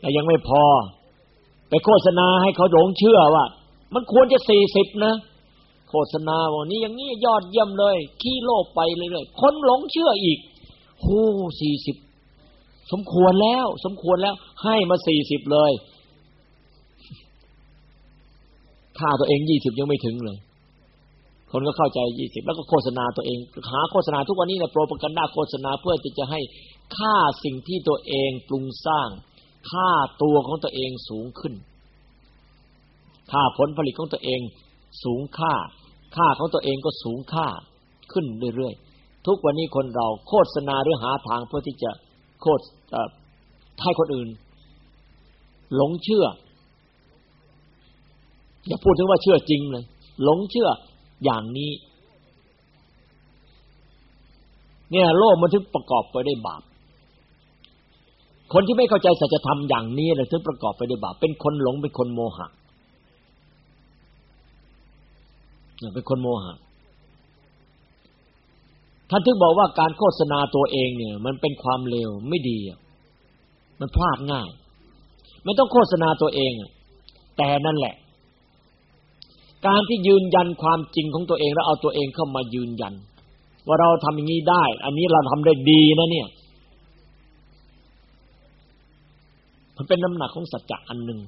[SPEAKER 2] แต่ยังไม่พอ ไปโฆษณาให้เขาหลงเชื่อว่า มันควรจะสี่สิบนะ โฆษณาว่านี้อย่างนี้ยอดเยี่ยมเลย ขี้โลภไปเรื่อยๆคนหลงเชื่ออีกโอ้สี่สิบสมควรแล้ว สมควรแล้ว ให้มาสี่สิบเลย ค่าตัวเองยี่สิบยังไม่ถึงเลย คนก็เข้าใจยี่สิบแล้วก็โฆษณาตัวเอง หาโฆษณาทุกวันนี้เนี่ยโปรปกันดาโฆษณาเพื่อที่จะให้ค่าสิ่งที่ตัวเองปรุงสร้าง ค่าตัวของตัวเองสูงขึ้น ค่าผลผลิตของตัวเองสูงค่า ค่าของตัวเองก็สูงค่าขึ้นเรื่อยๆทุกวันนี้คนเราโฆษณาหรือหาทางเพื่อที่จะโฆษให้คนอื่น หลงเชื่อ อย่าพูดถึงว่าเชื่อจริงเลย หลงเชื่ออย่างนี้ เนี่ย โลกมันถึงประกอบไปด้วยบาป คนที่ไม่เข้าใจสัจธรรมอย่างนี้เลยถึงประกอบไปด้วยบาป เป็นคนหลงเป็นคนโมหะเป็นคนโมหะท่านถึงบอกว่าการโฆษณาตัวเองเนี่ย มันเป็นความเลวไม่ดีมันพลาดง่าย ไม่ต้องโฆษณาตัวเองแต่นั่นแหละ การที่ยืนยันความจริงของตัวเองแล้วเอาตัวเองเข้ามายืนยัน ว่าเราทำอย่างนี้ได้ อันนี้เราทำได้ดีนะเนี่ย มันเป็นน้ำหนักของสัจจะอันหนึ่ง